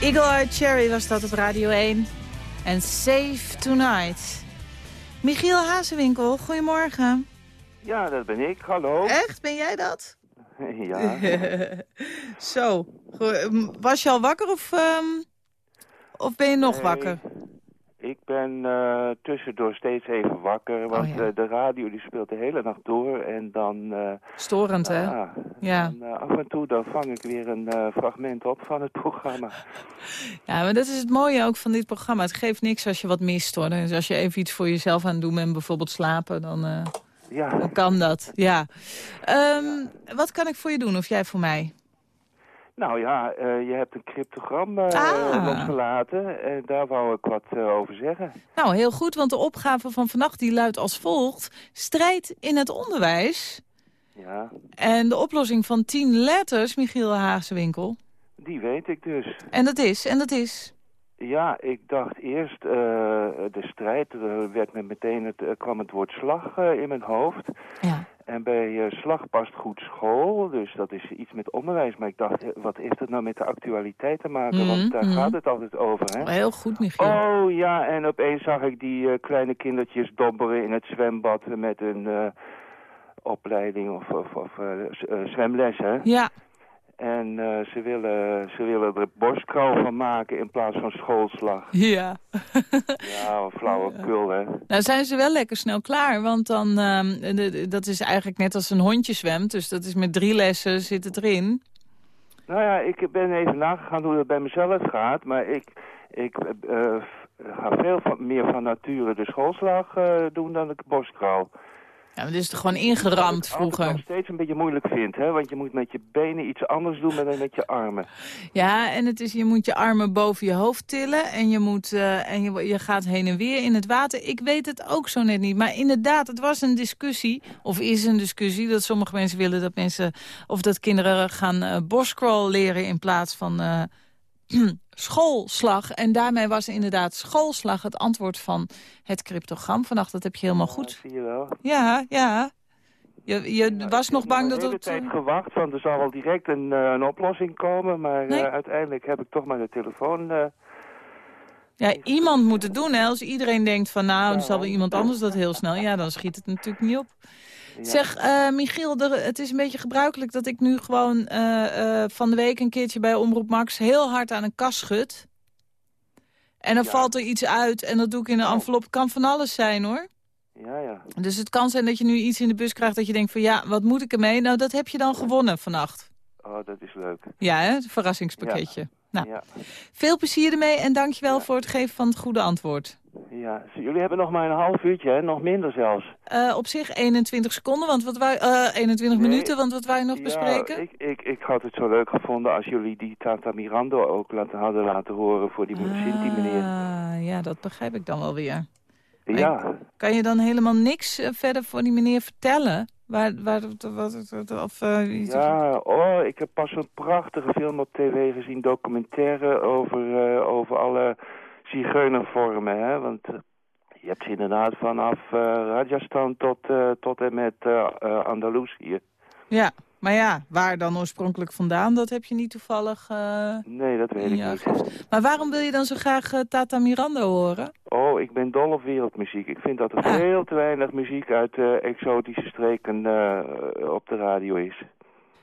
Eagle Eye Cherry was dat op Radio 1. En Safe Tonight. Michiel Hazewinkel, goedemorgen. Ja, dat ben ik. Hallo. Echt, ben jij dat? Ja. Zo, was je al wakker of, ehm, of ben je nog Nee, wakker? Ik ben eh, tussendoor steeds even wakker, want Oh, ja. eh, de radio die speelt de hele nacht door en dan... eh, Storend, hè? Ja. dan, eh, af en toe dan vang ik weer een fragment op van het programma. ja, maar dat is het mooie ook van dit programma. Het geeft niks als je wat mist, hoor. Dus als je even iets voor jezelf aan het doen bent, bijvoorbeeld slapen, dan... Ja. Hoe kan dat? Ja. Ehm, wat kan ik voor je doen of jij voor mij? Nou ja, eh, je hebt een cryptogram eh, Ah. losgelaten en daar wou ik wat eh, over zeggen. Nou, heel goed, want de opgave van vannacht die luidt als volgt. Strijd in het onderwijs. Ja, En de oplossing van tien letters, Michiel Haasewinkel. die weet ik dus. En dat is, en dat is... Ja, ik dacht eerst eh, de strijd, er werd me meteen het, er kwam het woord slag eh, in mijn hoofd. Ja. En bij eh, slag past goed school, dus dat is iets met onderwijs. Maar ik dacht, eh, wat heeft het nou met de actualiteit te maken? Mhm, Want daar mhm. gaat het altijd over, hè? Heel goed, Michiel. Oh ja, en opeens zag ik die eh, kleine kindertjes dobberen in het zwembad met een eh, opleiding of, of, of eh, eh, zwemles, hè? Ja, En eh, ze, willen, ze willen er borstkou van maken in plaats van schoolslag. ja. Ja, flauwekul, hè? Nou zijn ze wel lekker snel klaar, want dan, de- de- dat is eigenlijk net als een hondje zwemt. Dus dat is met drie lessen zit het erin. Nou ja, ik ben even nagegaan hoe dat bij mezelf gaat, maar ik, ik eh, ga veel van, meer van nature de schoolslag eh, doen dan de borstkou. Ja, maar dit is gewoon ingeramd Wat ik vroeger. nog steeds een beetje moeilijk vind, hè? Want je moet met je benen iets anders doen dan met je armen. Ja, en het is, je moet je armen boven je hoofd tillen en, je, moet, eh, en je, je gaat heen en weer in het water. Ik weet het ook zo net niet. Maar inderdaad, het was een discussie, of is een discussie... dat sommige mensen willen dat mensen, of dat kinderen gaan borstcrawl leren... in plaats van eh, schoolslag. En daarmee was inderdaad schoolslag het antwoord van het cryptogram. Vannacht, dat heb je helemaal goed. Zie je wel? Ja, ja. Je, je was nog bang dat Ik heb het... de hele tijd gewacht, want er zal wel direct een, eh, een oplossing komen. Maar eh, uiteindelijk heb ik toch maar de telefoon... eh, Ja, iemand moet het doen. Hè? Als iedereen denkt van nou, dan zal wel iemand anders dat heel snel. Ja, dan schiet het natuurlijk niet op. Zeg, eh, Michiel, er- het is een beetje gebruikelijk dat ik nu gewoon eh, eh, van de week een keertje bij Omroep Max heel hard aan een kas schud. En dan valt er iets uit en dat doe ik in een envelop. Kan van alles zijn hoor. ja, ja. Dus het kan zijn dat je nu iets in de bus krijgt dat je denkt van ja, wat moet ik ermee? Nou, dat heb je dan gewonnen vannacht. Oh, dat is leuk. Ja, hè? Het verrassingspakketje. Nou, Ja. veel plezier ermee en dankjewel voor het geven van het goede antwoord. ja. Jullie hebben nog maar een half uurtje, hè? Nog minder zelfs. Eh, op zich 21 seconden, want wat wij, eh 21 Nee. minuten, want wat wij nog Ja, bespreken? ik, ik, ik had het zo leuk gevonden als jullie die Tata Mirando ook laten, hadden laten horen voor die Sinti meneer. Ah, ja, dat begrijp ik dan wel weer. Ja, Kan je dan helemaal niks eh, verder voor die meneer vertellen? Waar, waar, wat, wat- of, iets- ja, oh, ik heb pas een prachtige film op tv gezien, documentaire over, eh, over alle zigeunervormen, hè. Want eh, je hebt ze inderdaad vanaf Rajasthan tot, tot en met Andalusië. ja, maar ja, waar dan oorspronkelijk vandaan, dat heb je niet toevallig... Nee, dat weet ik niet. Maar waarom wil je dan zo graag Tata Mirando horen? Oh, ik ben dol op wereldmuziek. Ik vind dat er Ah. veel te weinig muziek uit eh, exotische streken eh, op de radio is.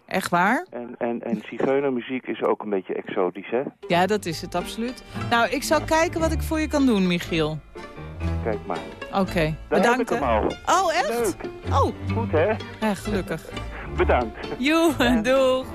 Echt waar? En, en, en zigeunermuziek is ook een beetje exotisch, hè? Ja, dat is het absoluut. Nou, ik zal kijken wat ik voor je kan doen, Michiel. Kijk maar. Oké, bedankt. heb ik hem al. Oh, echt? Leuk. Oh, Goed, hè? ja, gelukkig. Bedankt. Joe, doeg.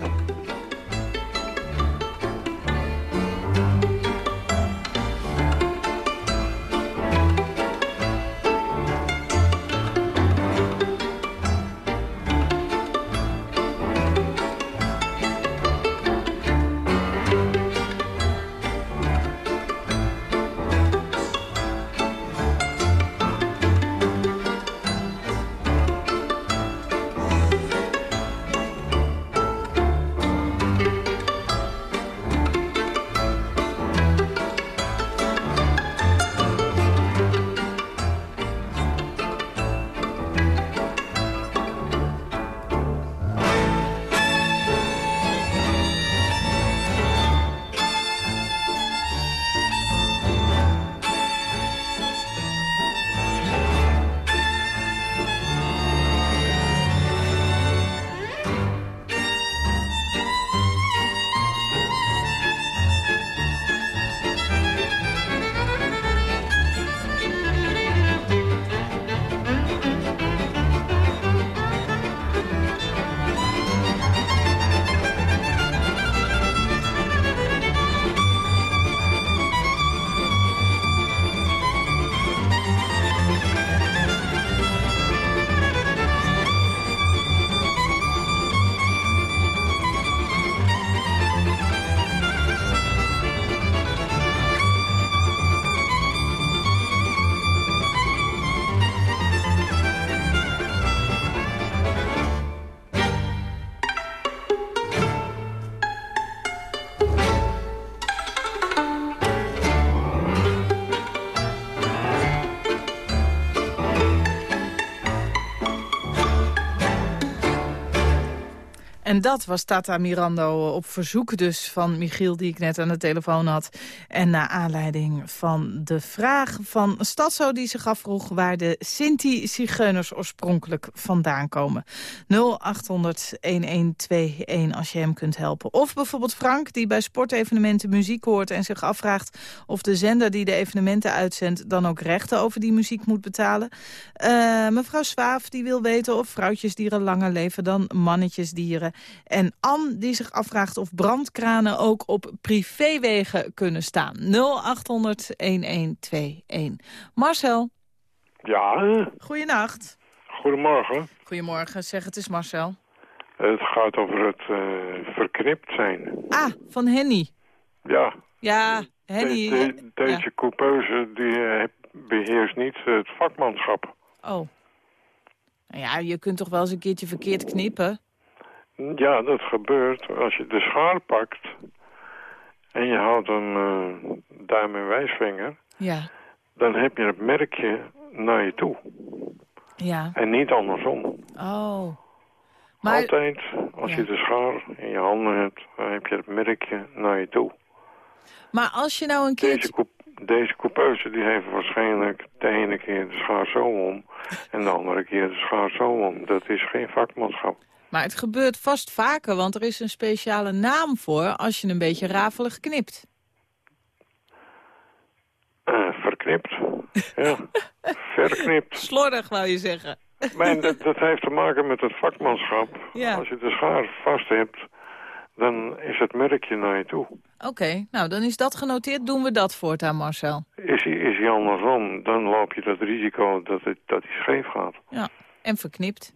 En dat was Tata Mirando op verzoek dus van Michiel, die ik net aan de telefoon had. En naar aanleiding van de vraag van Stadso die zich afvroeg... waar de Sinti-Zigeuners oorspronkelijk vandaan komen. 0800-1121 als je hem kunt helpen. Of bijvoorbeeld Frank, die bij sportevenementen muziek hoort... en zich afvraagt of de zender die de evenementen uitzendt... dan ook rechten over die muziek moet betalen. Uh, mevrouw Zwaaf die wil weten of vrouwtjesdieren langer leven dan mannetjesdieren. En Anne die zich afvraagt of brandkranen ook op privéwegen kunnen staan. 0800-1121. Marcel. Ja? Goedenacht. Goedemorgen. Goedemorgen, zeg het is Marcel. Het gaat over het uh, verknipt zijn. Ah, van Henny. Ja. Ja, Henny. De, de, deze ja. coupeuse die uh, beheerst niet het vakmanschap. Oh. Nou ja, je kunt toch wel eens een keertje verkeerd knippen? Ja, dat gebeurt. Als je de schaar pakt en je houdt een uh, duim en wijsvinger... Ja. dan heb je het merkje naar je toe. Ja. En niet andersom. Oh. Maar... Altijd, als ja. je de schaar in je handen hebt, dan heb je het merkje naar je toe. Maar als je nou een keer... Deze, deze coupeuse die heeft waarschijnlijk de ene keer de schaar zo om... en de andere keer de schaar zo om. Dat is geen vakmanschap. Maar het gebeurt vast vaker, want er is een speciale naam voor... als je een beetje rafelig knipt. Uh, verknipt. ja, verknipt. Slordig, wou je zeggen. Maar dat, dat heeft te maken met het vakmanschap. Ja. Als je de schaar vast hebt, dan is het merkje naar je toe. Oké, okay, nou dan is dat genoteerd. Doen we dat voortaan, Marcel. Is hij, is hij andersom, dan loop je dat risico dat, het, dat hij scheef gaat. Ja, en verknipt.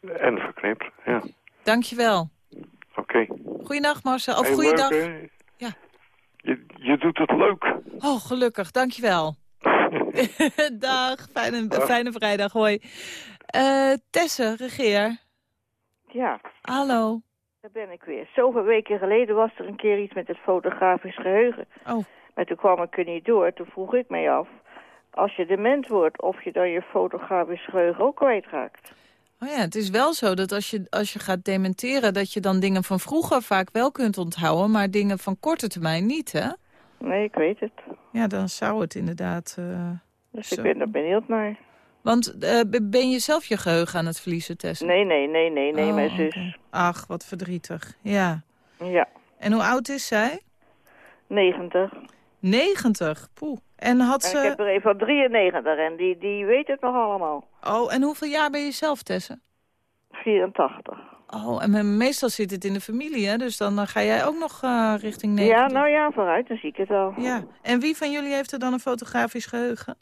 En verknipt, ja. Dankjewel. Oké. Okay. Goeiedag, Marcel. Of hey, goeiedag. Leuk, ja. Je, je doet het leuk. Oh, gelukkig. Dankjewel. Dag, fijne, Dag. fijne vrijdag. Hoi. Uh, Tesse, regeer. Ja. Hallo. Daar ben ik weer. Zoveel weken geleden was er een keer iets met het fotografisch geheugen. Oh. Maar toen kwam ik er niet door. Toen vroeg ik mij af, als je dement wordt, of je dan je fotografisch geheugen ook kwijtraakt. Oh ja, het is wel zo dat als je, als je gaat dementeren... dat je dan dingen van vroeger vaak wel kunt onthouden... maar dingen van korte termijn niet, hè? Nee, ik weet het. Ja, dan zou het inderdaad... Uh, dus zo. ik ben er benieuwd naar. Want uh, ben je zelf je geheugen aan het verliezen, Tess? Nee, nee, nee, nee, nee, oh, mijn zus. Okay. Ach, wat verdrietig. Ja. Ja. En hoe oud is zij? 90. 90? Poeh. En had en ze... ik heb er een van 93 en die, die weet het nog allemaal. Oh, en hoeveel jaar ben je zelf, Tesse? 84. Oh, en meestal zit het in de familie, hè? Dus dan uh, ga jij ook nog uh, richting 90. Ja, nou ja, vooruit, dan zie ik het wel. Ja. En wie van jullie heeft er dan een fotografisch geheugen?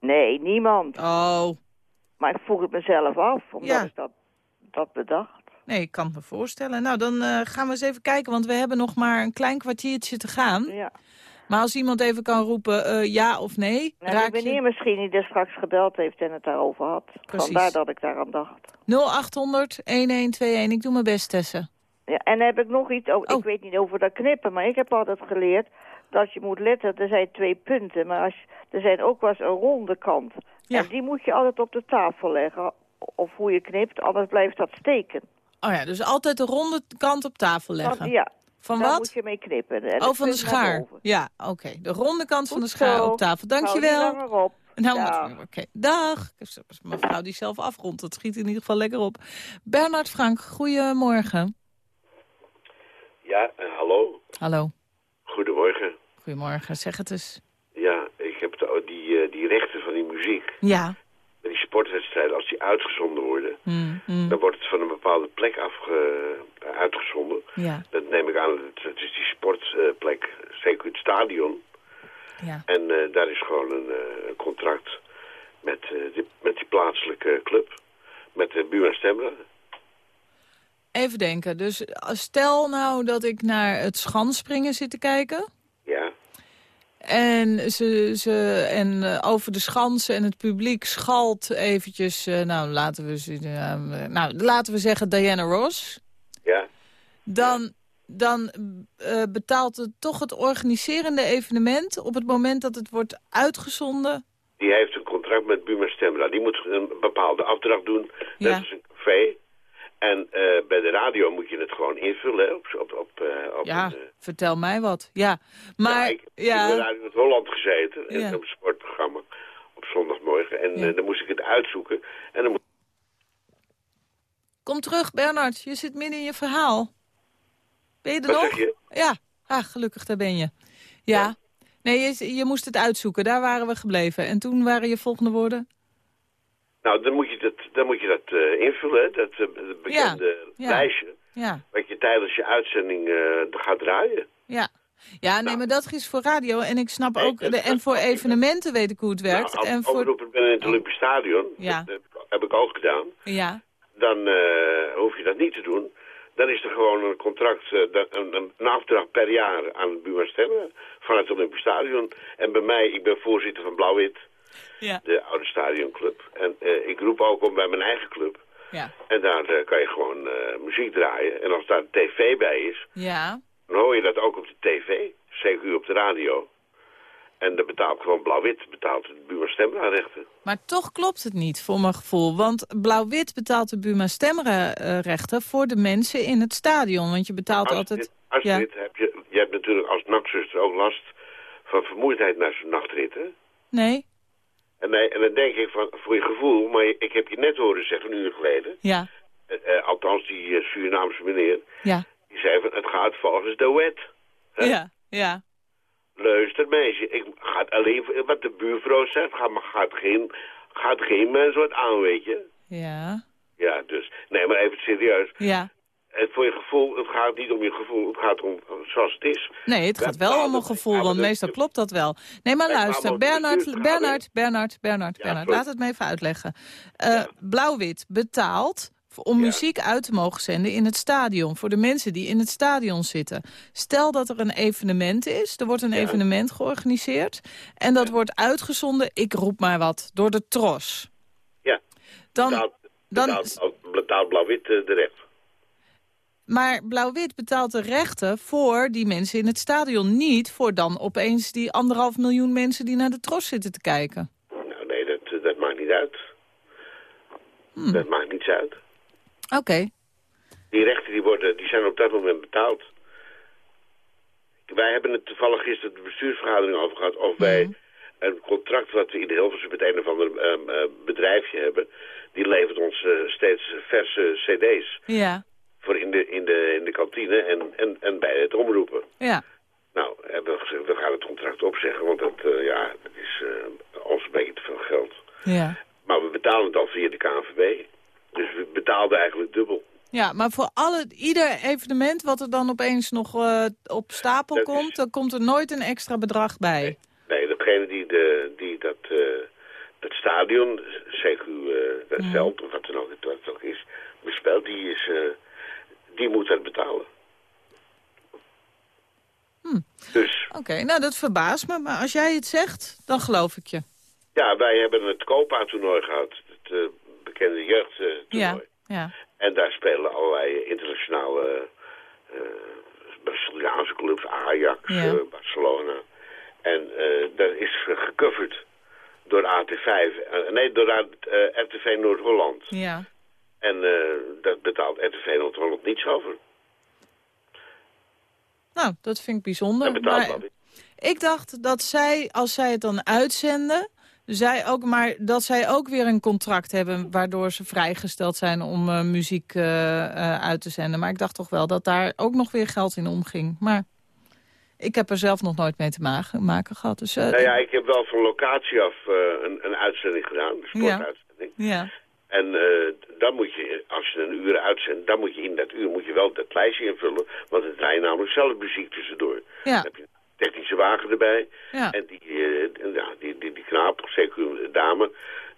Nee, niemand. Oh. Maar ik vroeg het mezelf af, omdat ja. ik dat, dat bedacht. Nee, ik kan het me voorstellen. Nou, dan uh, gaan we eens even kijken, want we hebben nog maar een klein kwartiertje te gaan. Ja. Maar als iemand even kan roepen uh, ja of nee, nou, raak meneer je... misschien die er straks gebeld heeft en het daarover had. Precies. Vandaar dat ik daaraan dacht. 0800 1121. Ik doe mijn best, Tessa. Ja, en dan heb ik nog iets. Oh, Oh. Ik weet niet over dat knippen, maar ik heb altijd geleerd dat je moet letten. Er zijn twee punten, maar als, er zijn ook wel eens een ronde kant. Ja. En die moet je altijd op de tafel leggen. Of hoe je knipt, anders blijft dat steken. Oh ja, dus altijd de ronde kant op tafel leggen. Want, ja, Van daar wat? moet je mee knippen. En Oh, van de schaar. Ja, oké. De ronde kant van de schaar zo. op tafel. Hou Dankjewel. die langer op. Nou, oké. Dag. Mevrouw die zelf afrondt, dat schiet in ieder geval lekker op. Bernard Frank, goedemorgen. Ja, eh, hallo. Hallo. Goedemorgen. Goedemorgen, zeg het eens. Ja, ik heb de, die, eh, die rechten van die muziek. Ja. Sportwedstrijden, als die uitgezonden worden... Hmm, hmm. dan wordt het van een bepaalde plek afge, uitgezonden. Ja, Dat neem ik aan, het, het is die sportplek, zeker het stadion. ja. En eh, daar is gewoon een eh, contract met, eh, die, met die plaatselijke club. Met de Buma Stemra. Even denken. Dus stel nou dat ik naar het schansspringen zit te kijken. En, ze, ze, en eh, over de schansen en het publiek schalt eventjes... eh, nou, laten we, ze- eh, nou, laten we zeggen Diana Ross. ja. Dan, dan betaalt het toch het organiserende evenement... op het moment dat het wordt uitgezonden. Die heeft een contract met Buma Stemra. Die moet een bepaalde afdracht doen. Dat Ja. is een café. En eh, bij de radio moet je het gewoon invullen op, op, op, eh, op Ja, een, eh, vertel mij wat. Ja, maar... ik, Ja, ik heb bij Radio Holland gezeten, in Ja. een sportprogramma op zondagmorgen. En dan moest ik het uitzoeken. En dan Kom terug, Bernard. Je zit midden in je verhaal. Ben je er Wat nog? zeg je? Ja, ah, gelukkig, daar ben je. Ja. Nee, je, je moest het uitzoeken. Daar waren we gebleven. En toen waren je volgende woorden? Nou, dan moet je dat, dan moet je dat eh, invullen, hè, dat eh, bekende ja. lijstje. Ja, Wat je tijdens je uitzending eh, gaat draaien. ja. Ja, nee, maar dat is voor radio. En ik snap ook... De, en voor evenementen weet ik hoe het werkt. Nou, en als voor... omroeper ben in het Olympisch Stadion, Ja. dat heb ik- ik ook gedaan. Ja, Dan hoef je dat niet te doen. Dan is er gewoon een contract, een, een, afdracht per jaar aan het Buma Stemmen van het Olympisch Stadion. En bij mij, ik ben voorzitter van Blauw-Wit, ja, de oude stadionclub. En eh, ik roep ook om bij mijn eigen club. ja. En daar eh, kan je gewoon eh, muziek draaien. En als daar een tv bij is, Ja, dan hoor je dat ook op de tv. Zeker op de radio. En dan betaalt gewoon Blauw-Wit, betaalt het Buma Stemrechten. maar toch klopt het niet, voor mijn gevoel. Want Blauw-Wit betaalt de Buma stemrechten voor de mensen in het stadion. Want je betaalt Als altijd... dit, als ja. dit heb je, je hebt natuurlijk als nachtzuster ook last van vermoeidheid na zo'n nachtrit, hè? Nee? En, nee, en dan denk ik van, voor je gevoel, maar ik heb je net horen zeggen, een uur geleden, Ja, eh, eh, althans die eh, Surinaamse meneer, ja, die zei van, het gaat volgens de wet. Hè? ja, ja. Luister meisje, ik gaat alleen wat de buurvrouw zegt, gaat, maar gaat geen, gaat geen mens wat aan, weet je. Ja, Ja, dus, nee, maar even serieus. ja. Het, voor je gevoel, het gaat niet om je gevoel, het gaat om eh, zoals het is. Nee, het gaat wel om een gevoel, want meestal klopt dat wel. Nee, maar luister, Bernard. Bernard, Bernard, Bernard, Bernard, laat het me even uitleggen. Eh, Blauw-wit betaalt om muziek uit te mogen zenden in het stadion. Voor de mensen die in het stadion zitten. Stel dat er een evenement is, er wordt een evenement georganiseerd... en dat wordt uitgezonden, ik roep maar wat, door de TROS. Ja. Dan, betaalt, dan, betaalt, Blauw-Wit eh, de recht. Maar Blauw-Wit betaalt de rechten voor die mensen in het stadion. Niet voor dan opeens die anderhalf miljoen mensen die naar de TROS zitten te kijken. Nou, nee, dat, dat maakt niet uit. Hmm. Dat maakt niets uit. Oké. Die rechten die worden, die zijn op dat moment betaald. Wij hebben het toevallig gisteren de bestuursvergadering over gehad... of wij een contract wat we in de Hilversum met een of ander ehm, eh, bedrijfje hebben... die levert ons eh, steeds verse cd's Ja, voor in de, in de, in de kantine en, en, en bij het omroepen. ja. Nou, hebben we gezegd, we gaan het contract opzeggen, want dat, eh, ja, dat is eh, ons een beetje te veel geld. Ja. Maar we betalen het al via de KNVB. Dus we betaalden eigenlijk dubbel. Ja, maar voor alle, ieder evenement wat er dan opeens nog eh, op stapel Dat is- komt... dan komt er nooit een extra bedrag bij. Nee, degene die, de, die dat, eh, dat stadion, CQ, eh dat veld, of wat dan ook, wat het ook is, bespeelt, die, is, eh, die moet dat betalen. Hm. Dus Oké, nou dat verbaast me, maar als jij het zegt, dan geloof ik je. ja, wij hebben het Copa-toernooi gehad, het eh, bekende jeugdtoernooi. Ja, ja. En daar spelen allerlei internationale eh Braziliaanse clubs, Ajax, Ja. eh, Barcelona. En dat is gecoverd door AT5, eh, nee, door RTV Noord-Holland. Ja. En betaalt RTV Noord-Holland niets over. Nou, dat vind ik bijzonder. Betaalt maar ik dacht dat zij, als zij het dan uitzenden... Zij ook, maar dat zij ook weer een contract hebben... waardoor ze vrijgesteld zijn om eh, muziek eh, eh, uit te zenden. Maar ik dacht toch wel dat daar ook nog weer geld in omging. Maar ik heb er zelf nog nooit mee te maken, maken gehad. Dus, nou ja, ik heb wel van locatie af een, een uitzending gedaan, een sportuitzending. ja. En eh, dan moet je, als je een uur uitzendt, dan moet je in dat uur moet je wel dat lijstje invullen. Want het draait namelijk zelf muziek tussendoor. Ja. Dan heb je een technische wagen erbij. Ja. En die, ja, die, die, die knaap, zeker een dame,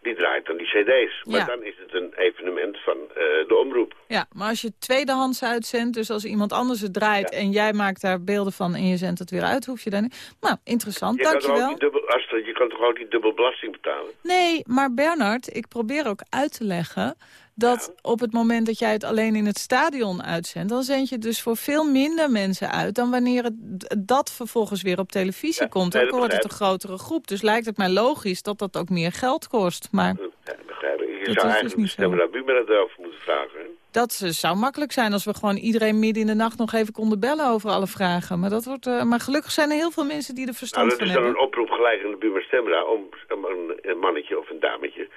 die draait dan die cd's. Maar Ja. dan is het een evenement van eh, de omroep. Ja, maar als je tweedehands uitzendt, dus als iemand anders het draait... en jij maakt daar beelden van en je zendt het weer uit, hoef je dan niet... Nou, interessant, Je kan, dankjewel. niet dubbel, Astrid, je kan toch ook niet dubbel belasting betalen? Nee, maar Bernard, ik probeer ook uit te leggen... dat op het moment dat jij het alleen in het stadion uitzendt... dan zend je het dus voor veel minder mensen uit... dan wanneer het, dat vervolgens weer op televisie komt. Dan dat wordt het een grotere groep. Dus lijkt het mij logisch dat dat ook meer geld kost. Maar Ja, begrijp ik. Je Dat zou dus eigenlijk Bumera moeten vragen. hè? Dat zou makkelijk zijn als we gewoon iedereen midden in de nacht nog even konden bellen over alle vragen. Maar, dat wordt, eh, maar gelukkig zijn er heel veel mensen die er Nou, verstand dat van is dan hebben. een oproep gelijk aan de buurman Stemra om, een mannetje of een dametje,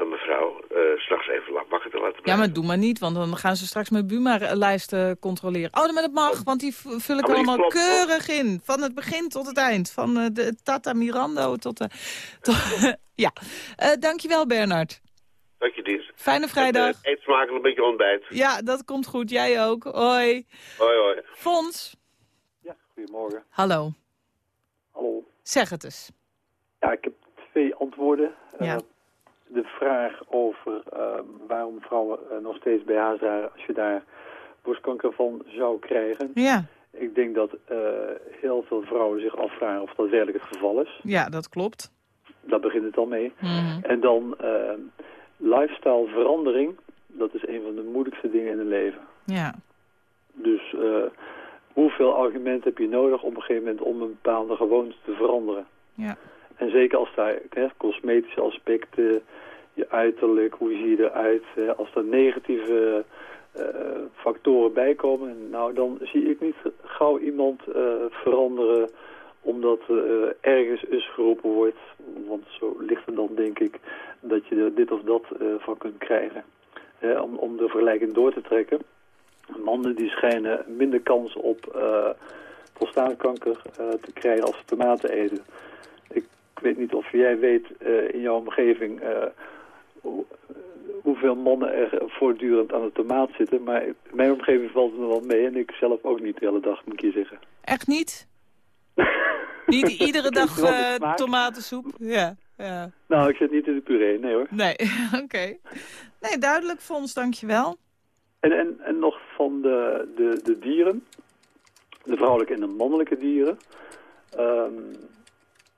een mevrouw, eh, s'nachts even wakker te laten Ja, blijven. maar doe maar niet, want dan gaan ze straks mijn Buma-lijsten controleren. Oh, maar dat mag, want die vul ik Ah, maar die allemaal klopt, keurig in. Van het begin tot het eind. Van eh, de Tata Mirando tot de... tot- ja, Eh dankjewel Bernard. Dank je, dienst. Fijne vrijdag. En, eh, eet smakelijk een beetje ontbijt. Ja, dat komt goed. Jij ook. Hoi. Hoi, hoi. Fons. Goedemorgen. Hallo. Hallo. Zeg het eens. Ja, ik heb twee antwoorden. Ja. De vraag over eh, waarom vrouwen eh, nog steeds BH's dragen als je daar borstkanker van zou krijgen. Ja. Ik denk dat eh, heel veel vrouwen zich afvragen of dat werkelijk het geval is. Ja, dat klopt. Daar begint het al mee. Mhm. En dan eh, lifestyle verandering. Dat is een van de moeilijkste dingen in het leven. Ja. Dus eh, hoeveel argumenten heb je nodig op een gegeven moment om een bepaalde gewoonte te veranderen? Ja. En zeker als daar hè, cosmetische aspecten, je uiterlijk, hoe zie je eruit, hè, als er negatieve eh, factoren bij komen, nou dan zie ik niet gauw iemand eh, veranderen omdat er ergens eens geroepen wordt. Want zo ligt het dan denk ik dat je er dit of dat van kunt krijgen. Om, om de vergelijking door te trekken. Mannen die schijnen minder kans op prostaatkanker te krijgen als ze tomaten eten. Ik weet niet of jij weet eh, in jouw omgeving eh, hoe- hoeveel mannen er voortdurend aan de tomaat zitten. Maar in mijn omgeving valt het nog wel mee en ik zelf ook niet de hele dag, moet ik je zeggen. Echt niet? niet iedere dag eh, tomatensoep? Ja. ja. Nou, ik zit niet in de puree, nee hoor. Nee, oké. Nee, duidelijk, Fons, dankjewel. En, en, en nog van de, de, de dieren, de vrouwelijke en de mannelijke dieren. Ehm,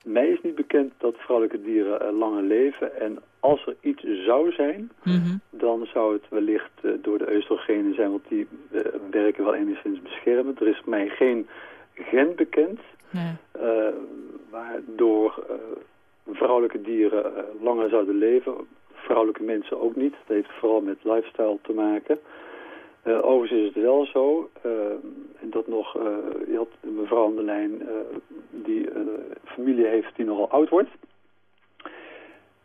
mij is niet bekend dat vrouwelijke dieren eh, langer leven. En als er iets zou zijn, Mhm. dan zou het wellicht eh, door de oestrogenen zijn, want die eh, werken wel enigszins beschermend. Er is mij geen gen bekend Nee. waardoor vrouwelijke dieren langer zouden leven. Vrouwelijke mensen ook niet. Dat heeft vooral met lifestyle te maken. Eh, overigens is het wel zo, eh, en dat nog, eh, je had een mevrouw aan de lijn die een familie heeft die nogal oud wordt.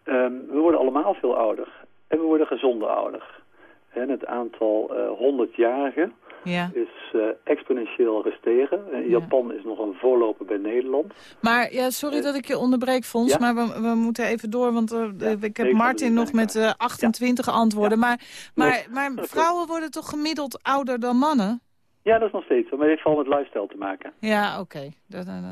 Ehm, we worden allemaal veel ouder. En we worden gezonder ouder. Het aantal 100-jarigen Ja. is eh, exponentieel gestegen. En Japan is nog een voorloper bij Nederland. Maar ja, sorry dat ik je onderbreek, Fons, Ja? maar we, we moeten even door, want eh, ik heb Martin nog met eh, 28 antwoorden. Maar, maar, maar vrouwen worden toch gemiddeld ouder dan mannen? Ja, dat is nog steeds zo. Maar het heeft vooral met lifestyle te maken. Ja, oké.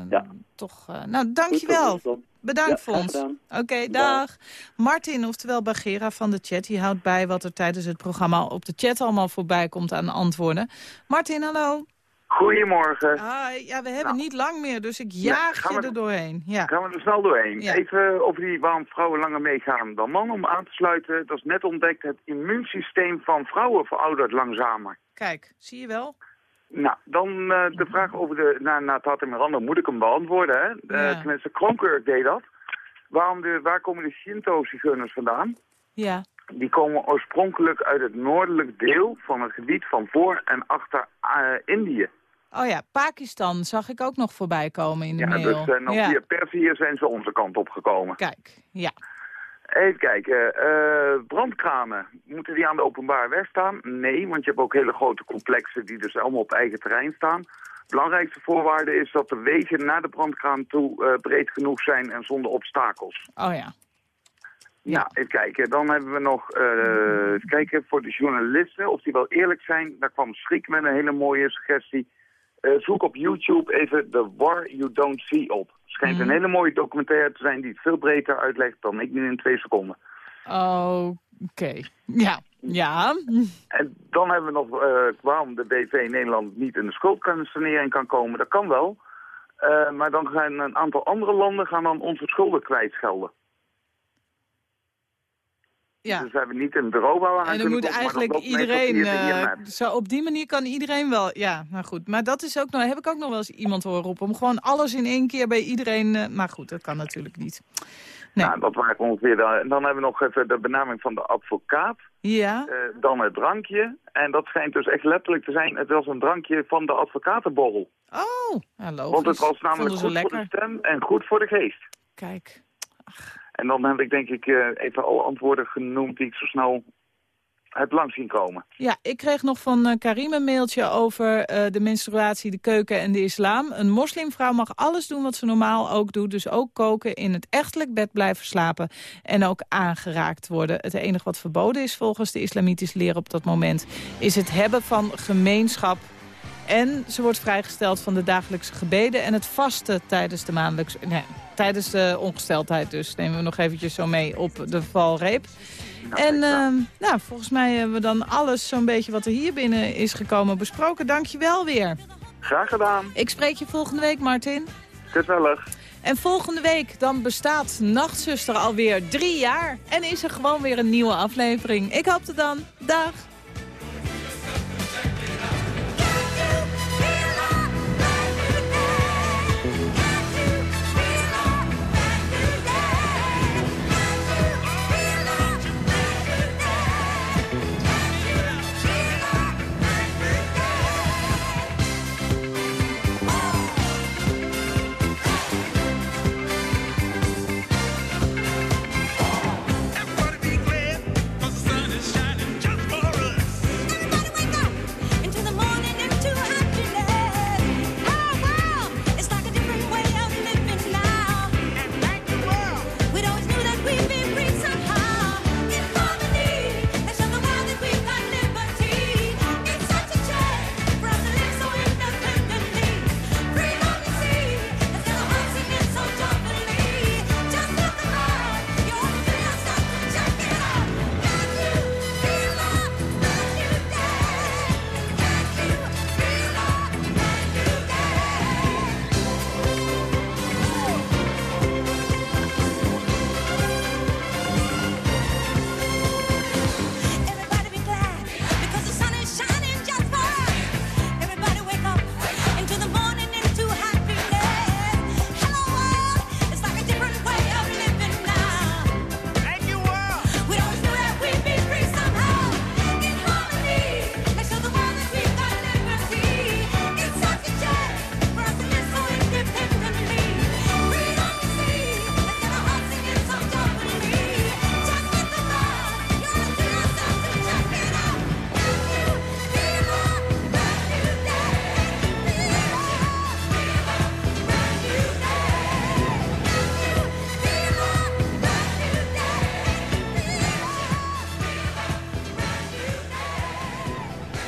Ja. Toch, eh, nou, dankjewel. Goed, Bedankt, Ja, Fons. gedaan. Oké, dag. Martin, oftewel Bagera van de chat, die houdt bij wat er tijdens het programma op de chat allemaal voorbij komt aan antwoorden. Martin, hallo. Goedemorgen. Hi, ja, we hebben Nou. niet lang meer, dus ik Ja, jaag je we- er doorheen. Ja. Gaan we er snel doorheen. Ja. Even over die waarom vrouwen langer meegaan dan mannen. Om aan te sluiten, dat is net ontdekt, het immuunsysteem van vrouwen veroudert langzamer. Kijk, zie je wel? Nou, dan eh, de vraag over de, naar, naar Tata Miranda moet ik hem beantwoorden. Hè? Eh, Ja. tenminste, Kronkurk deed dat. Waarom de, waar komen de Shinto-zigeuners vandaan? Ja. Die komen oorspronkelijk uit het noordelijk deel van het gebied van voor en achter eh, Indië. Oh ja, Pakistan zag ik ook nog voorbij komen in de Ja, mail. dus eh, nog ja. via Perzië zijn ze onze kant opgekomen. Kijk, ja. Even kijken, eh, brandkranen, moeten die aan de openbare weg staan? Nee, want je hebt ook hele grote complexen die dus allemaal op eigen terrein staan. Belangrijkste voorwaarde is dat de wegen naar de brandkraan toe eh, breed genoeg zijn en zonder obstakels. Oh ja. Ja, even kijken. Dan hebben we nog, eh, even kijken, voor de journalisten, of die wel eerlijk zijn. Daar kwam Schrik met een hele mooie suggestie. Zoek op YouTube even The War You Don't See op. Het schijnt een hele mooie documentaire te zijn die het veel breder uitlegt dan ik nu in twee seconden. Oké. Ja. Ja. En dan hebben we nog eh, waarom de BV Nederland niet in de schuldsanering kan komen. Dat kan wel. Eh, maar dan gaan een aantal andere landen gaan dan onze schulden kwijtschelden. Ja. Dus we hebben niet een bureaubouwer aan En dan moet maar eigenlijk iedereen... eh, zo op die manier kan iedereen wel... Ja, nou goed. Maar dat is ook nog, heb ik ook nog wel eens iemand horen roepen. Om gewoon alles in één keer bij iedereen... eh, maar goed, dat kan natuurlijk niet. Nou, dat waren ongeveer... De, en dan hebben we nog even de benaming van de advocaat. Ja. Eh, dan het drankje. En dat schijnt dus echt letterlijk te zijn... Het was een drankje van de advocatenborrel. Oh, ja, logisch. Want het was namelijk goed voor lekker. de stem en goed voor de geest. Kijk. En dan heb ik denk ik eh, even alle antwoorden genoemd die ik zo snel heb langs zien komen. Ja, ik kreeg nog van eh, Karim een mailtje over eh, de menstruatie, de keuken en de islam. Een moslimvrouw mag alles doen wat ze normaal ook doet. Dus ook koken, in het echtelijk bed blijven slapen en ook aangeraakt worden. Het enige wat verboden is volgens de islamitische leer op dat moment... is het hebben van gemeenschap. En ze wordt vrijgesteld van de dagelijkse gebeden en het vasten tijdens de maandelijkse... Nee, tijdens de ongesteldheid dus. Nemen we nog eventjes zo mee op de valreep. En ehm, nou, volgens mij hebben we dan alles zo'n beetje wat er hier binnen is gekomen besproken. Dank je wel weer. Graag gedaan. Ik spreek je volgende week, Martin. Gezellig. En volgende week dan bestaat Nachtzuster alweer drie jaar. En is er gewoon weer een nieuwe aflevering. Ik hoop het dan. Dag.